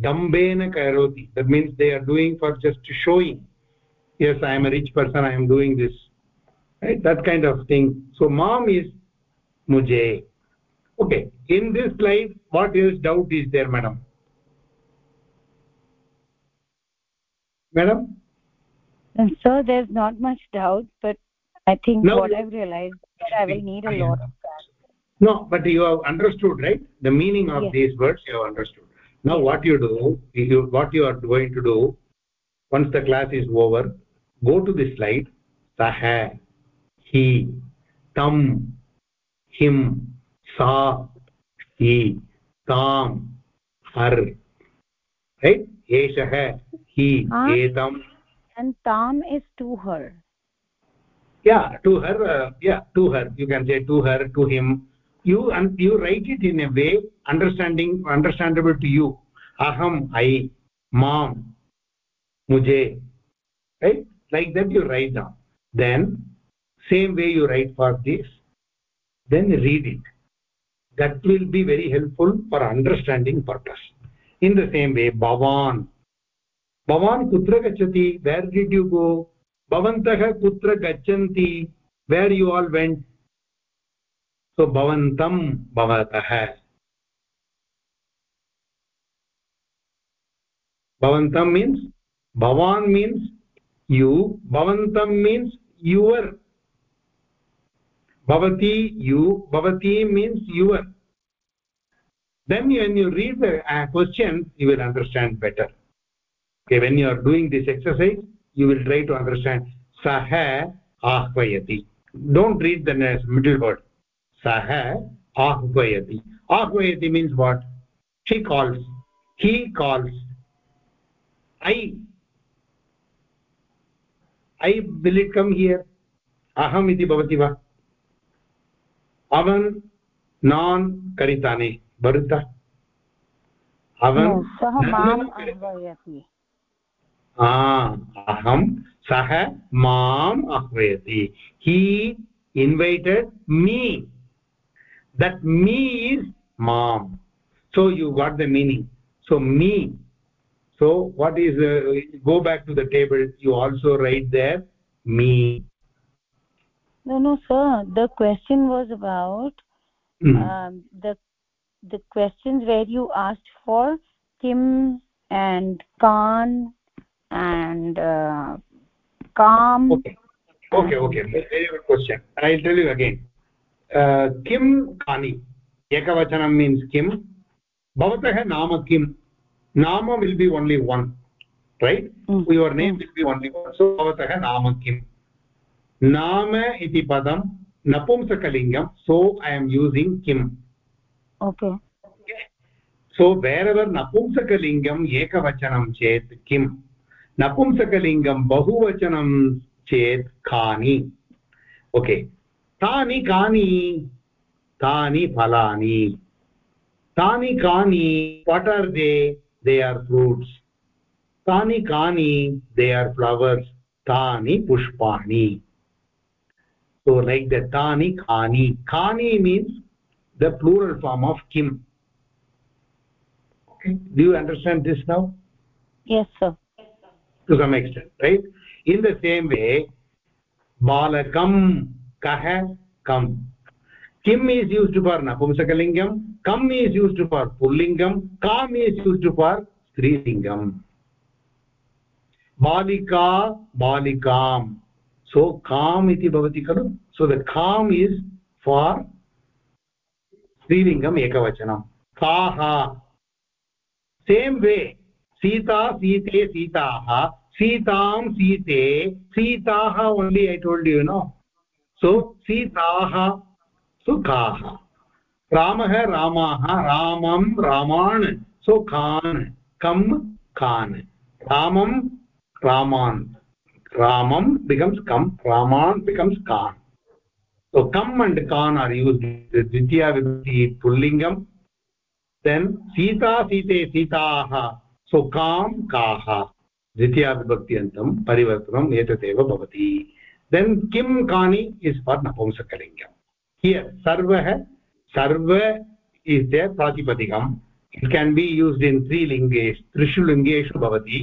Dambena karoti that means they are doing for just showing. Yes i am a rich person i am doing this. Right? That kind of thing. So mom is mujhe okay in this slide what else doubt is there madam? Madam? Uh, so there's not much doubt but i think no, what i've realized that i will need a lot of that no but you have understood right? The meaning of yes. these words you have understood. Now what you do you, what you are going to do once the class is over go to the slide. Sah he tam him सा ही ताम हर। राइट एषः हि एतम एंड ताम इज़ टू हर या टू हर या to her you can say to her to him you and you write it in a way understanding understandable to you अहम आई माम मुझे write like that you write down then same way you write for this then read it that will be very helpful for understanding purpose. In the same way, bhavan. भवान् कुत्र गच्छति वेर् डिड् यु गो भवन्तः कुत्र गच्छन्ति वेर् यु आल् वेण्ट् सो भवन्तं भवतः भवन्तं मीन्स् भवान् मीन्स् यु भवन्तं मीन्स् युवर् भवती यु भवती means your then when you read the uh, question you will understand better okay when you are doing this exercise you will try to understand sah ahvayati don't read the middle word sah ahvayati ahvayati means what she calls he calls i i will it come here aham iti bhavati va அவன் நான் கரிதானே भरुत अवं अहं सः माम् आह्वयति he invited me that me is माम् so you got the meaning. So me. So what is uh, go back to the table. You also write there me no no sir. The question was about mm. um, the the questions where you asked for kim and kan and uh, calm okay. Okay okay. Very good question. I'll tell you again. Uh, kim kani ekavachanam means kim. Bhavatah nama kim. Nama will be only one. Right? Mm. your name will be only one. So bhavatah nama kim नाम इति पदं नपुंसकलिङ्गं सो ऐ एम् यूसिङ्ग् किम् ओके सो वेरेवर् नपुंसकलिङ्गम् एकवचनं चेत् किं नपुंसकलिङ्गं बहुवचनं चेत् कानि ओके तानि कानि? तानि फलानि. तानि कानि? What are they they are fruits तानि कानि? दे आर् फ्लवर्स् तानि पुष्पाणि. So like the tani kani kani means the plural form of kim okay do you understand this now yes sir to some extent right in the same way balakam kah kam kim is used for napumsakalingam kam is used for pullingam kam is used for strilingam balika balikam सो काम् इति भवति खलु। सो द काम् इस् फार् स्त्रीलिङ्गम् एकवचनं। काः? सेम् वे सीता, सीते, सीताः। सीतां, सीते, सीताः only I told you no so सीताः, सुखाः। रामः, रामाः, रामं, रामान्, सुखान् कं खान्। रामं रामान्त् ramam becomes kam raman becomes kan so kam and kan are used dvitiya vibhakti pullingam then sita site sitaah so kam kaha द्वितीयाविभक्त्यन्तं परिवर्तनम् एतदेव भवति देन् किं कानि इस् फार् नपुंसकलिङ्गम् हियर् सर्वः सर्व is the प्रातिपदिकम् it can be used in त्रिलिङ्गेषु त्रिषु लिङ्गेषु भवति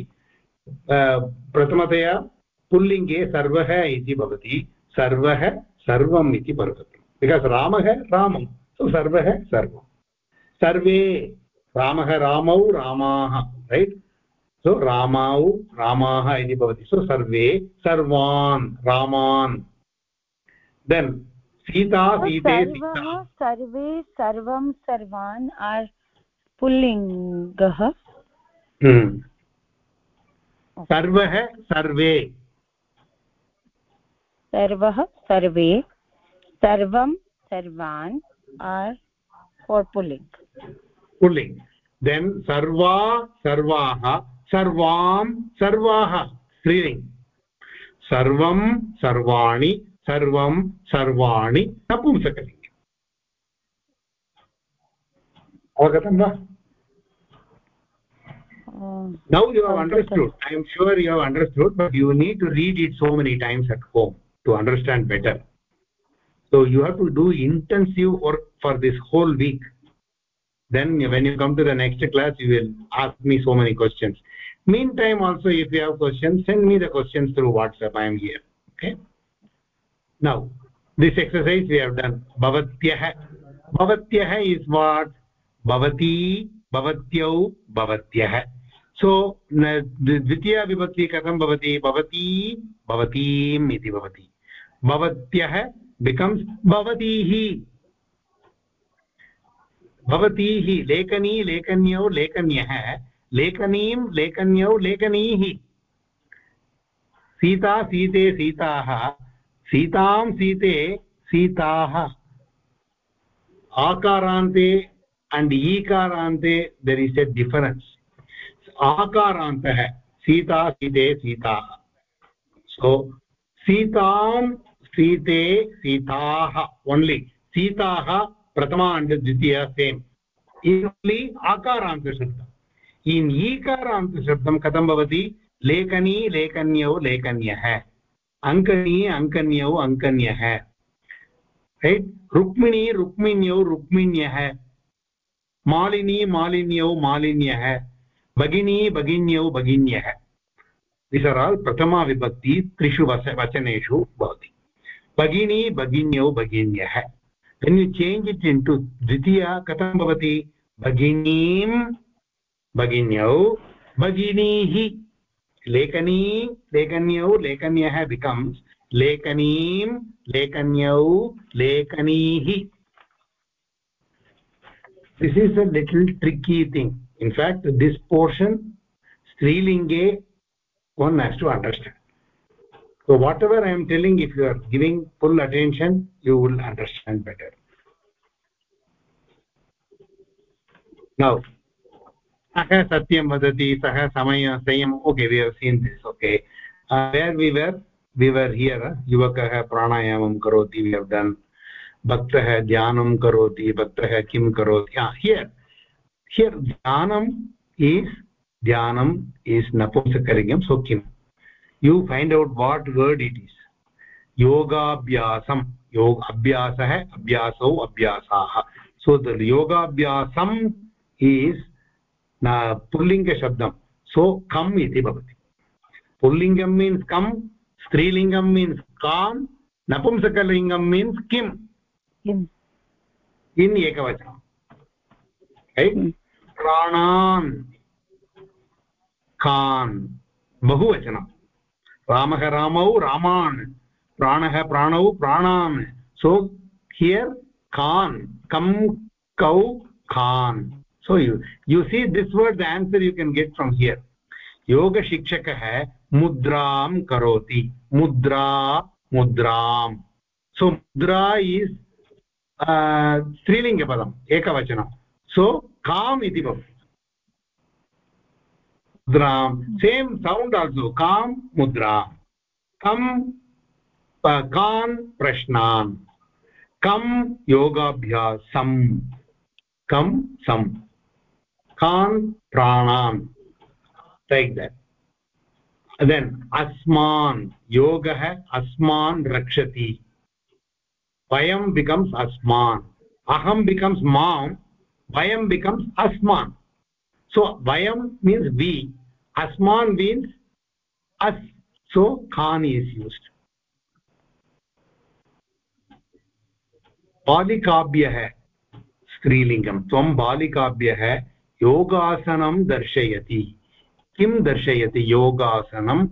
प्रथमतया पुल्लिङ्गे सर्वः इति भवति सर्वः सर्वम् इति परिवर्तनं बिकास् रामः रामं सो सर्वः सर्वं सर्वे रामः रामौ रामाः रैट् सो रामौ रामाः इति भवति। सो सर्वे सर्वान् रामान्। देन् सीता सीते सर्वे सर्वं सर्वान् आर् पुल्लिङ्गः। हम्म। सर्वः सर्वे। सर्वः सर्वे सर्वं सर्वान् आर् फोर् पुल्लिङ्ग् पुल्लिङ्ग् देन् सर्वा सर्वाः सर्वां सर्वाः स्त्रीलिङ्ग् सर्वं सर्वाणि सर्वं सर्वाणि नपुंसकलिङ्ग् अवगतं वा now you have understood i am sure you have understood but you need to read it so many times at home to understand better so you have to do intensive work for this whole week then when you come to the next class you will ask me so many questions meantime also if you have questions send me the questions through whatsapp i am here okay now this exercise we have done bhavatyah bhavatyah is what bhavati bhavatyau bhavatyah सो द्वितीया विभक्ति कथं भवति भवती भवतीम् इति भवति भवत्यः बिकम्स् भवतीः। भवतीः, लेखनी, लेखन्यौ, लेखन्यः। लेखनीं, लेखन्यौ, लेखनीः। सीता, सीते, सीताः। सीतां, सीते, सीताः। आकारान्ते अण्ड् ईकारान्ते देर् इस् ए डिफरेन्स् आकारान्तः, सीता, सीते, सीताः। सो सीतां सीते सीताः ओन्लि सीताः प्रथमा अण्ड् द्वितीया सेम्। ओन्लि आकारान्तशब्दम्। इन् ईकारान्तशब्दं कथं भवति? लेखनी, लेखन्यौ, लेखन्यः। अङ्कनी, अङ्कन्यौ, अङ्कन्यः। रैट् रुक्मिणी, रुक्मिण्यौ, रुक्मिण्यः। मालिनी, मालिन्यौ, मालिन्यः। भगिनी, भगिन्यौ, भगिन्यः। आर् प्रथमा विभक्ति त्रिषु वच वचनेषु भवति। भगिनी भगिन्यौ भगिन्यः. When you change it into द्वितीया कथं भवति? भगिनीं भगिन्यौ भगिनीः. लेखनी, लेखन्यौ, लेखन्यः बिकम्स् लेखनीं, लेखन्यौ, लेखनीः. This is a little tricky thing in fact this portion स्त्रीलिङ्गे one has to understand so whatever i am telling if you are giving full attention you will understand better now सः सत्यं वदति सः समय संयम okay we have seen this okay where we were we were here युवकः प्राणायामं करोति वि हव् डन् भक्तः ध्यानं करोति भक्तः किं करोति here here dhyanam is dhyanam is napunsakaligam so kim you find out what word it is योगाभ्यासं योग अभ्यासः अभ्यासौ अभ्यासाः सो द योगाभ्यासम् इस् पुल्लिङ्गशब्दं सो कम् इति भवति पुल्लिङ्गं मीन्स् कम् स्त्रीलिङ्गं मीन्स् काम् नपुंसकलिङ्गं मीन्स् किम् इन् एकवचनं प्राणान् कान् बहुवचनम् रामः रामौ रामान् प्राणः प्राणौ प्राणान् सो हियर् कान् कम् कौ खान् so you you see this word the answer you can get from here yoga shikshakah mudram karoti mudra mudram so mudra is uh, padam ekavachanam so kam iti bhavati मुद्रा सेम् सौण्ड् आल्सो कां मुद्रा। कं कान्, प्रश्नान्। कं योगाभ्यासं कं सं कान्, प्राणान्। लैक् देट् देन् अस्मान्। योगः, अस्मान् रक्षति। वयं बिकम्स् अस्मान्। अहम बिकम्स् माँ। वयं बिकम्स् अस्मान्। सो वयं means we asman means us so khan is used. बालिकाभ्यः स्त्रीलिङ्गं त्वं बालिकाभ्यः योगासनं दर्शयति किं दर्शयति योगासनं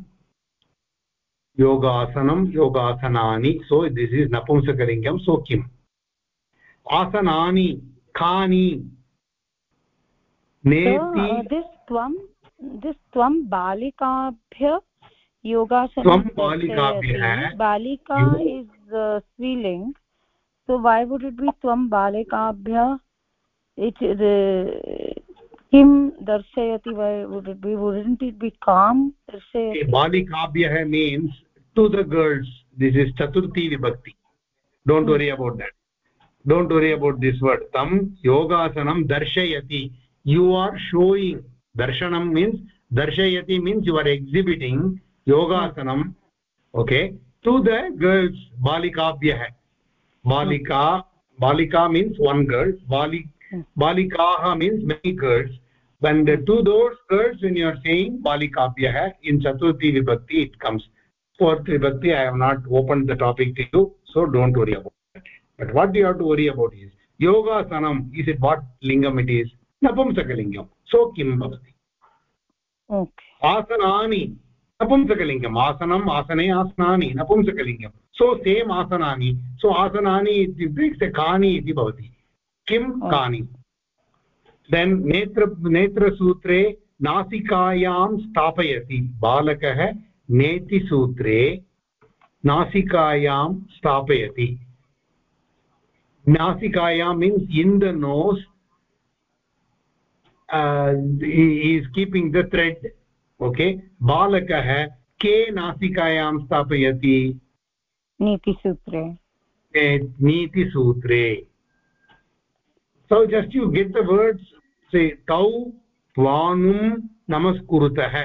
योगासनं योगासनानि सो दिस् इस् नपुंसकलिङ्गं सो किम् आसनानि कानि नेति त्वं त्वं बालिकाभ्य योगासन बालिका is स्त्रीलिङ्ग्। So why would it be त्वं बालिकाभ्य? किं दर्शयति? Why would it be would it be काम् दर्शयति। बालिकाभ्यः means to the girls this is चतुर्थी विभक्ति। Don't worry about that don't worry about this word तं योगासनं दर्शयति। You are showing darshanam means darshayati means you are exhibiting yogasanam okay to the girls balikabhyah balika balika means one girl bali balikaah means many girls when the two those girls when you are saying balikabhyah in chaturthi vibhakti it comes fourth vibhakti i have not opened the topic to you so don't worry about that but what you have to worry about is yoga sanam is it what lingam it is napumsakalingam kim bhavati okay. asanani नपुंसकलिङ्गम्। आसनम् आसने आसनानि नपुंसकलिङ्गं सो सेम् आसनानि सो आसनानि इत्युक्ते कानि इति भवति। किं कानि? देन् नेत्र नेत्रसूत्रे नासिकायां स्थापयति बालकः नेतिसूत्रे नासिकायां स्थापयति। नासिकायां means in the nose is keeping the thread okay बालकः के नासिकायां स्थापयति नीतिसूत्रे नीतिसूत्रे so just you get the words say तौ भानुं नमस्कुरुतः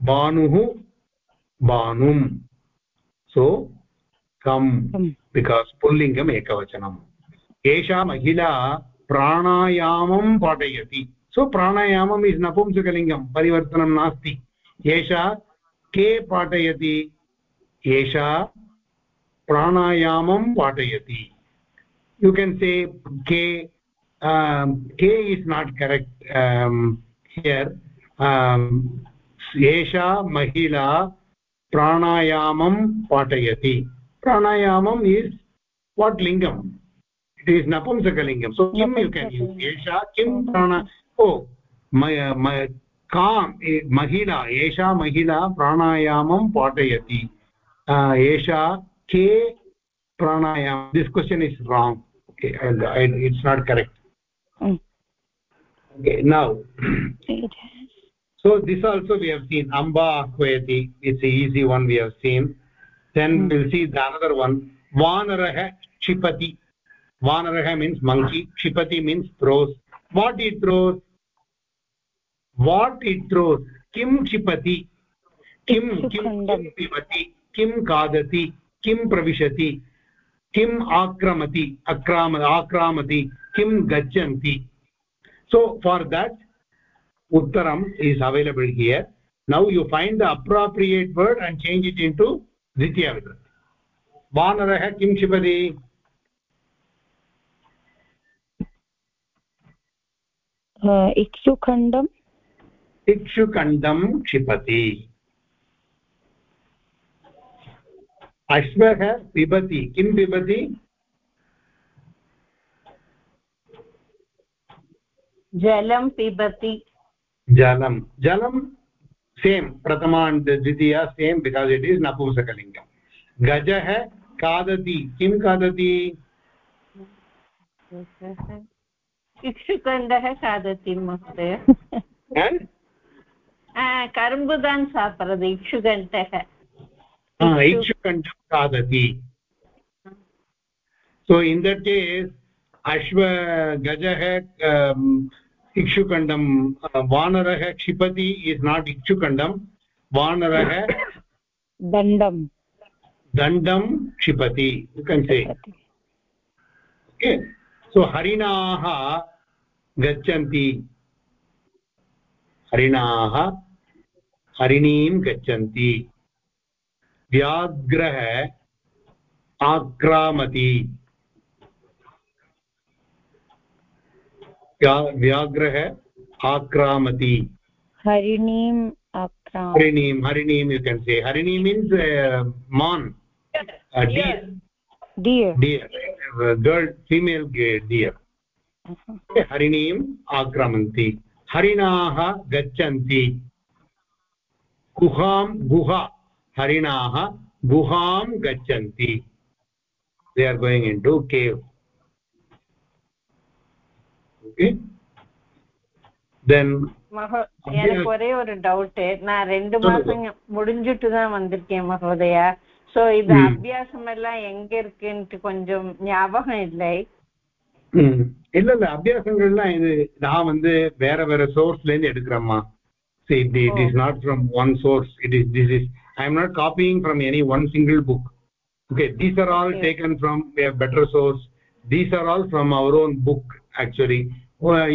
भानुः भानुं सो कम् बिकास् पुल्लिङ्गम् एकवचनम् एषा महिला प्राणायामं पाठयति। सो प्राणायामम् इस् नपुंसकलिङ्गं, परिवर्तनं नास्ति। एषा के पाठयति? एषा प्राणायामं पाठयति। यु केन् से के के इस् नाट् करेक्ट् हियर् एषा महिला प्राणायामं पाठयति। प्राणायामम् इस् इट् ईस् नपुंसकलिङ्गं सो किं यु केन् यू एषा किं प्राण ओ का महिला एषा महिला प्राणायामं पाठयति एषा के प्राणायाम this question is wrong it's not correct now so this also we have seen Amba आह्वयति it's easy one we have seen then will see another one वानरः क्षिपति वानरः means monkey क्षिपति means throws what it throws what it throws किं क्षिपति किं किं किं पिबति किं खादति किं प्रविशति किम् आक्रमति अक्राम आक्रामति किं गच्छन्ति सो फार् दट् उत्तरम् is available here now you find the appropriate word and change it into द्वितीयविभक्ति वानरः किं क्षिपति इक्षुखण्डम् इक्षुखण्डं क्षिपति। अश्वः पिबति। किं पिबति? जलं पिबति। जलं। जलं सेम् प्रथमा द्वितीया सेम् बिकास् इट् इस् नपुंसकलिङ्गं गजः खादति। किं खादति? इक्षुकण्डः खादति महोदय कर्म्बुदान् स्थापयति इक्षुकण्ठः इक्षुकण्ठं खादति सो इन् द केस् अश्वगजः इक्षुकण्डं वानरः क्षिपति इस् नाट् इक्षुकण्डं वानरः दण्डं दण्डं क्षिपति सो हरिणाः gachanti हरिणाः हरिणीं गच्छन्ति। व्याघ्रः आक्रामति। व्याघ्रः आक्रामति। हरिणीम् आक्राम हरिणीं हरिणीं यु केन् से हरिणी मीन्स् मान् deer. deer. Girl female deer. हरिणीम् आक्रामन्ति हरिणाः गच्छन्ति गुहां गुहा हरिणाः गुहां गच्छन्ति they are going into cave okay then எனக்கு ஒரே ஒரு டவுட் நான் ரெண்டு மாசம் முடிஞ்சிட்டு தான் வந்திருக்கேன் மகோதயா சோ இது அபியாசம் எல்லாம் எங்க இருக்குன்ட்டு கொஞ்சம் ஞாபகம் இல்லை இல்ல இல்ல அபியாசங்கள்லாம் இது நான் வந்து வேற வேற சோர்ஸ்ல இருந்து எடுக்கிறேம்மா see it, it is not from one source it is this is i am not copying from any one single book okay these are all okay. taken from a better source these are all from our own book actually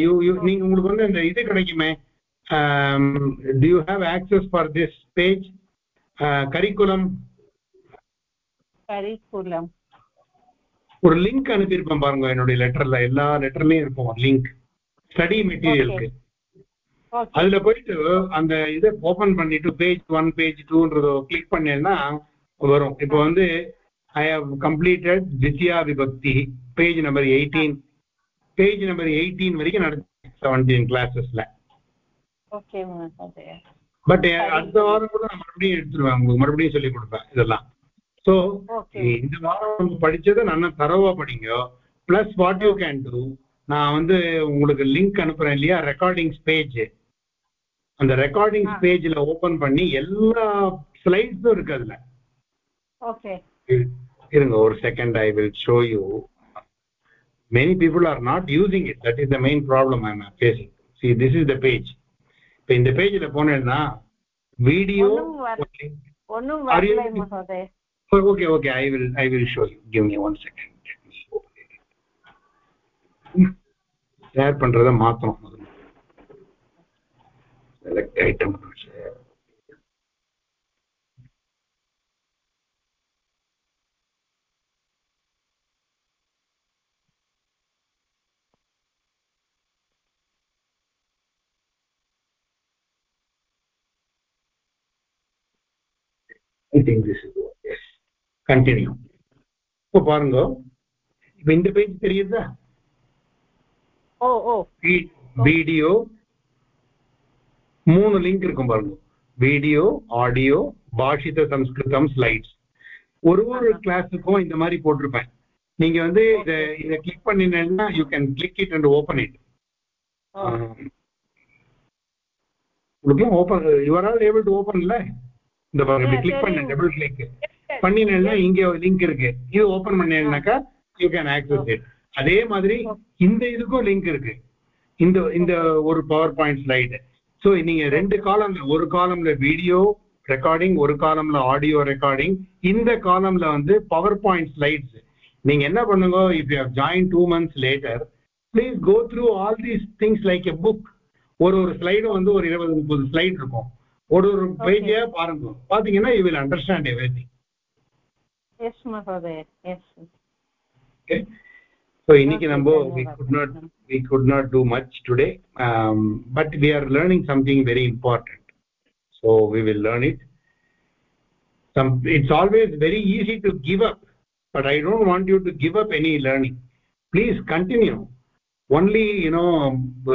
you you நீங்க உங்களுக்கு வந்து இந்த இது கிடைக்குமே do you have access for this page uh, curriculum curriculum ஒரு லிங்க் அனுப்பியிருப்பேன் பாருங்க என்னுடைய லெட்டர்ல எல்லா லெட்டர்லயும் இருக்கும் லிங்க் ஸ்டடி மெட்டீரியலுக்கு அதுல போயிட்டு அந்த இதை ஓபன் பண்ணிட்டு பேஜ் ஒன் பேஜ் டூன்றத கிளிக் பண்ணேன்னா வரும். இப்போ வந்து ஐ ஹவ் கம்ப்ளீட்டட் தித்யா விபக்தி page number eighteen page number eighteen வரைக்கும் நடந்து செவன்டீன் கிளாஸஸ்ல பட் அடுத்த வாரம் கூட நான் மறுபடியும் எடுத்துருவேன் உங்களுக்கு மறுபடியும் சொல்லி கொடுப்பேன் இதெல்லாம். ஸோ இந்த வாரம் படிச்சதை நல்லா தரவா படிங்க. Plus what you can do நான் வந்து உங்களுக்கு லிங்க் அனுப்புறேன் இல்லையா? ரெக்கார்டிங்ஸ் பேஜ் அந்த ரெக்கார்டிங்ஸ் பேஜ்ல ஓபன் பண்ணி எல்லா ஸ்லைட்ஸும் இருக்கு அதுல. இருங்க ஒரு second I will show you many people are not using it that is the main problem I am facing see this is the page இப்போ இந்த பேஜ்ல போனேன்னா video ஒன்னும் okay okay i will i will show you give me one second share பண்றத மாத்தணும் முதல்ல select item share I think this is Continue. இப்போ பாருங்க இப்போ இந்த பேஜ் தெரியுதா? ஓ ஓ. வீடியோ மூணு லிங்க் இருக்கும் பாருங்க. வீடியோ ஆடியோ பாஷித சம்ஸ்கிருதம் ஸ்லைட்ஸ் ஒரு ஒரு கிளாஸுக்கும் இந்த மாதிரி போட்டிருப்பேன். நீங்க வந்து இத இத click பண்ணினீங்கன்னா you can click it and open it உங்களுக்கு open you're all able to open இல்ல இந்த பாருங்க கிளிக் பண்ண டபுள் கிளிக் பண்ணினேன்னா இங்க லிங்க் இருக்கு. இது ஓபன் பண்ணீங்கன்னாக்கா யூ கேன் ஆக்சஸ் இட் அதே மாதிரி இந்த இதுக்கும் லிங்க் இருக்கு. இந்த இந்த ஒரு பவர் பாயிண்ட் ஸ்லைடு ஸோ நீங்க ரெண்டு காலம்ல ஒரு காலம்ல வீடியோ ரெக்கார்டிங் ஒரு காலம்ல ஆடியோ ரெக்கார்டிங் இந்த காலம்ல வந்து பவர் பாயிண்ட் ஸ்லைட்ஸ் நீங்க என்ன பண்ணுங்க if you join two months later please go through all these things like a book ஒரு ஒரு ஸ்லைடும் வந்து ஒரு இருபது முப்பது ஸ்லைட் இருக்கும். ஒரு ஒரு பேஜையா பாருங்க. பாத்தீங்கன்னா you will understand everything yes mahoday yes okay. So iniki nambo we could not we could not do much today um, but we are learning something very important. So we will learn it. Some it's always very easy to give up but i don't want you to give up any learning. Please continue. Only you know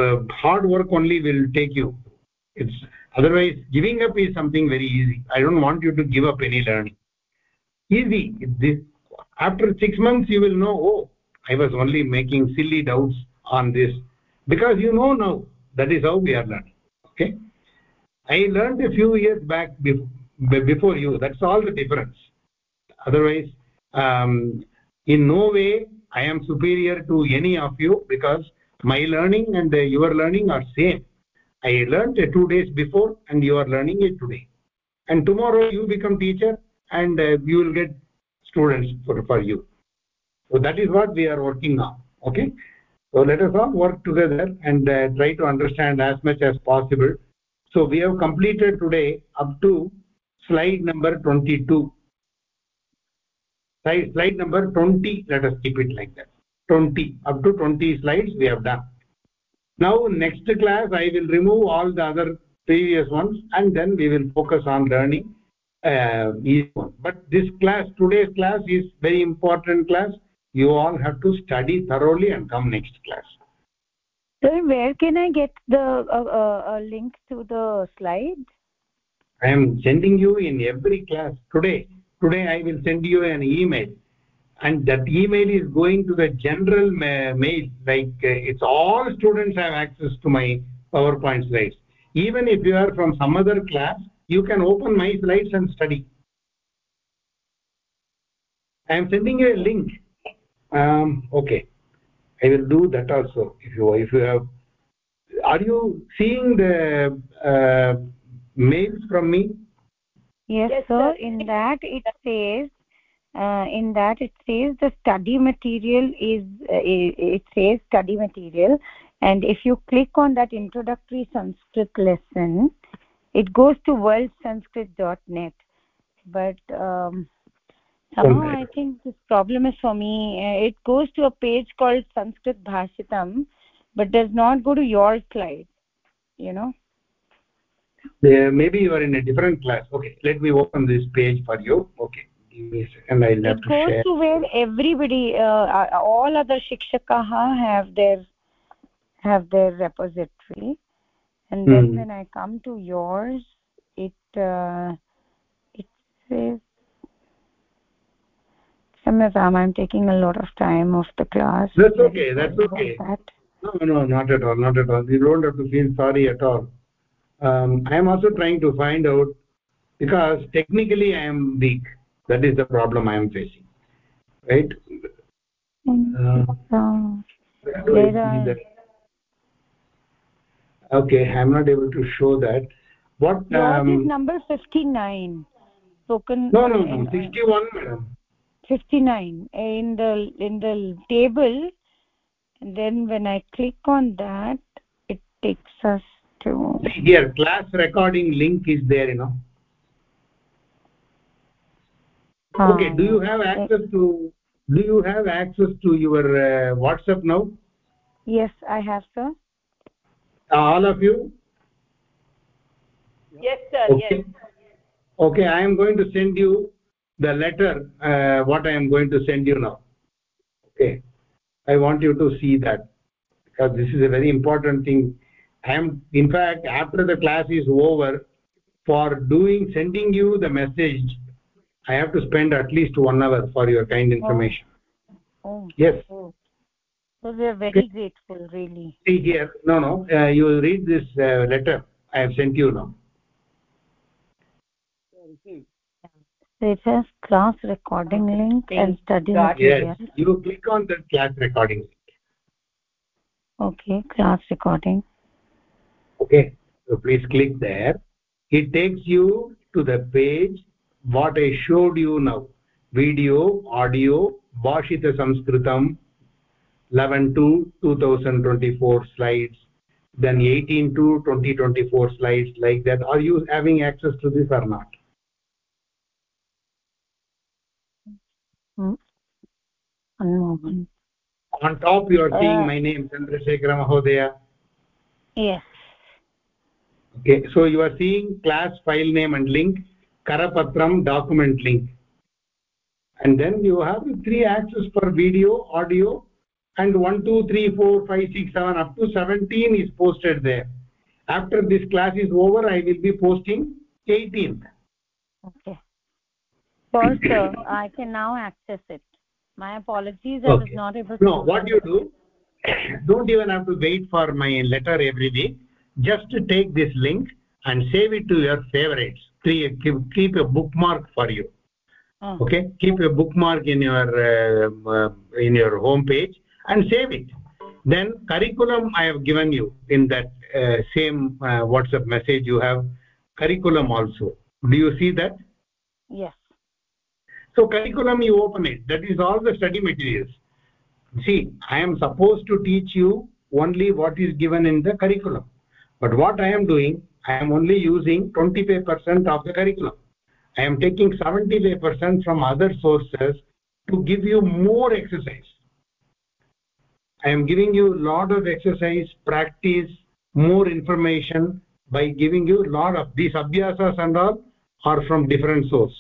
uh, hard work only will take you. It's otherwise giving up is something very easy. I don't want you to give up any learning easy. This after 6 months you will know oh i was only making silly doubts on this. Because you know now that is how we are learning okay? I learned a few years back before you. That's all the difference. Otherwise um, in no way i am superior to any of you because my learning and uh, your learning are same. I learned uh, two days before and you are learning it today. And tomorrow you become teacher and uh, you will get students for, for you. So that is what we are working on okay? So let us all work together and uh, try to understand as much as possible. So we have completed today up to slide number 22 slide, slide number 20 let us keep it like that. 20 up to 20 slides we have done. Now next class i will remove all the other previous ones and then we will focus on learning uh, each one but this class today's class is very important class. You all have to study thoroughly and come next class. Sir where can i get the uh, uh, uh, link to the slide? I am sending you in every class. Today today i will send you an email. And that email is going to the general ma mail. Like uh, it's all students have access to my powerpoint slides. Even if you are from some other class you can open my slides and study. I am sending you a link. Um, okay. I will do that also if you if you have are you seeing the uh, mails from me? Yes, Yes, sir. sir. in that it says uh, in that it says the study material is uh, it it says study material. And if you click on that introductory sanskrit lesson it goes to worldsanskrit.net but um, somehow i think this problem is for me. Uh, it goes to a page called sanskrit bhashitam but does not go to your slide you know? Uh, maybe you are in a different class. Okay let me open this page for you. Okay give me a second. I'll have it to goes share. to where everybody uh, all other shikshakaha have their have their repository and then Hmm. when i come to yours it uh, it says Samyaram, i'm taking a lot of time of the class That's okay, that's okay. that. no no not at all not at all you don't have to feel sorry at all um, i am also trying to find out because technically i am weak that is the problem i am facing right uh, There are- that? Okay i'm not able to show that what um, is number 59 spoken no no no uh, 61 madam. 59 in the in the table and then when i click on that it takes us to see here class recording link is there you know. Okay do you have uh, access to do you have access to your uh, whatsapp now? Yes i have sir all of you? Yes, sir. okay Yes. okay. I am going to send you the letter uh, what i am going to send you now. Okay. I want you to see that because this is a very important thing. I am in fact after the class is over for doing sending you the message i have to spend at least one hour for your kind information. Oh. Yes. Oh. So we are very grateful really. See here no no uh, you will read this uh, letter i have sent you now. So it has class recording link and study Got material. Yes you click on the class recording link. Okay class recording. Okay so please click there. It takes you to the page what i showed you now. Video audio bhashita sanskritam 11 to 2024 slides then 18 to 2024 slides like that. Are you having access to this or not? Hmm. on top you are seeing Uh, my name chandrasekhara mahodaya. Yes. Okay so you are seeing class file name and link karapatram document link. And then you have three access for video audio and 1 2 3 4 5 6 7 up to 17 is posted there. After this class is over i will be posting 18th okay. Sure sir i can now access it. My apologies i was not able to no what you do [COUGHS] don't even have to wait for my letter every week just take this link and save it to your favorites. Keep, keep, keep a bookmark for you. Oh. okay? Keep a bookmark in your uh, uh, in your home page and save it. Then curriculum i have given you in that uh, same uh, whatsapp message you have curriculum also. Do you see that? Yes. So curriculum you open it. That is all the study materials. See i am supposed to teach you only what is given in the curriculum. But what i am doing i am only using 25% of the curriculum. I am taking 75% from other sources to give you more exercise i am giving you a lot of exercise practice more information by giving you a lot of these abhyasas and all are from different source.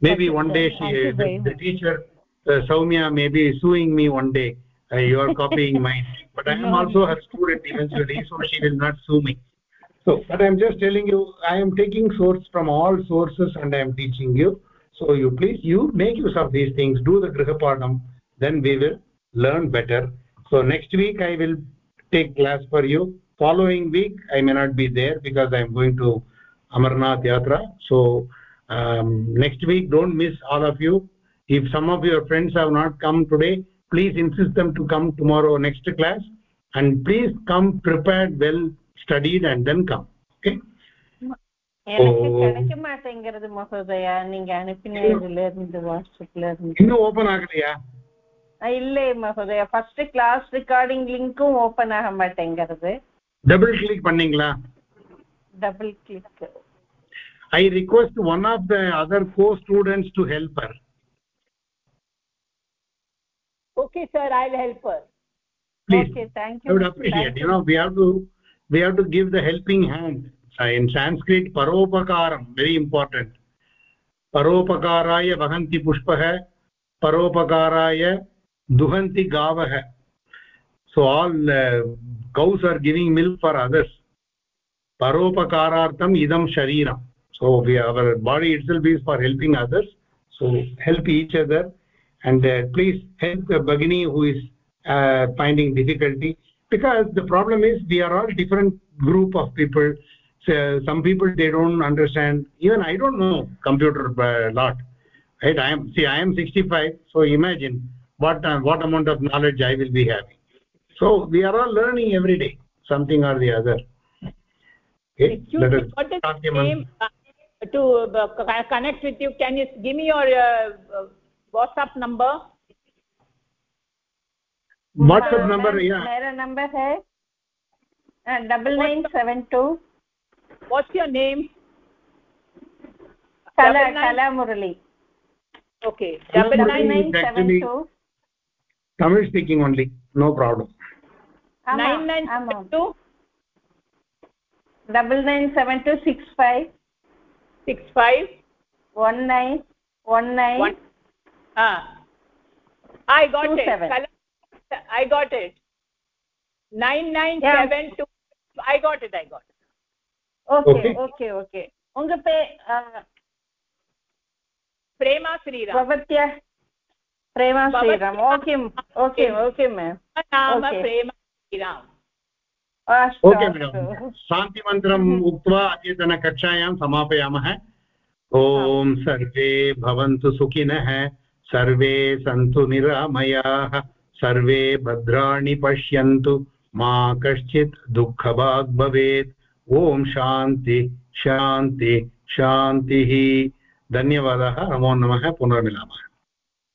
Maybe one day she the, the teacher uh, soumya may be suing me one day. Uh, you are copying mine [LAUGHS] but i am also her student eventually so she will not sue me. So but i am just telling you i am taking source from all sources and i am teaching you so you please you make use of these things do the grihapadam then we will learn better. So next week i will take class for you. Following week i may not be there because i am going to amarnath yatra. So um, next week don't miss all of you. If some of your friends have not come today please insist them to come tomorrow next class. And please come prepared well studied and then come. Okay எனக்கு கிடைக்க மாட்டேங்கிறது மகோதயா நீங்க அனுப்பின இதுல இருந்து வாட்ஸ்அப்ல இருந்து இன்னும் ஓபன் ஆகலையா இல்ல மகோதயா ஃபர்ஸ்ட் கிளாஸ் ரெக்கார்டிங் லிங்க்கும் ஓபன் ஆக மாட்டேங்கிறது டபுள் கிளிக் பண்ணீங்களா double click i request one of the other co students to help her okay sir i'll help her please okay thank you i would appreciate you. you know we have to we have to give the helping hand uh, in Sanskrit परोपकार वेरी इम्पार्टेण्ट् परोपकाराय वहन्ति पुष्पः परोपकाराय दुहन्ति गावः so all cows are giving milk for others परोपकारार्थम् इदं शरीरं so we our body it shall be for helping others so help each other and please help भगिनी who is finding difficulty because the problem is we are all different group of people Uh, some people they don't understand. Even i don't know computer a lot. Right? I am see i am 65 so imagine what uh, what amount of knowledge i will be having. So we are all learning every day something or the other. Okay? Let us what is uh, to uh, connect with you? Can you give me your whatsapp number? Whatsapp number yeah. Mera number hai? 9972 what's your name? Kala kala murali. Okay. Double nine nine seven two? Tamil speaking only. No problem. Nine nine seven two? Double nine seven two six five. Six five? One nine one nine. One. Ah. I got two it. seven. Kala, i got it. Nine nine Yeah. seven two. I got it i got it okay Okay. Okay okay உங்க பே prema sriram भवत्या प्रेमा भवत्या- Sriram okay okay okay ma'am नाम Okay. prema sriram अस्तु ओके अस्तु मेडम् शान्तिमन्त्रम् उक्त्वा अद्यतनकक्षायां समापयामः ॐ सर्वे भवन्तु सुखिनः सर्वे सन्तु निरामयाः सर्वे भद्राणि पश्यन्तु मा कश्चित् दुःखभाग् भवेत् ॐ शान्ति शान्ति शान्तिः धन्यवाद नमो नमः पुनर्मिलामः।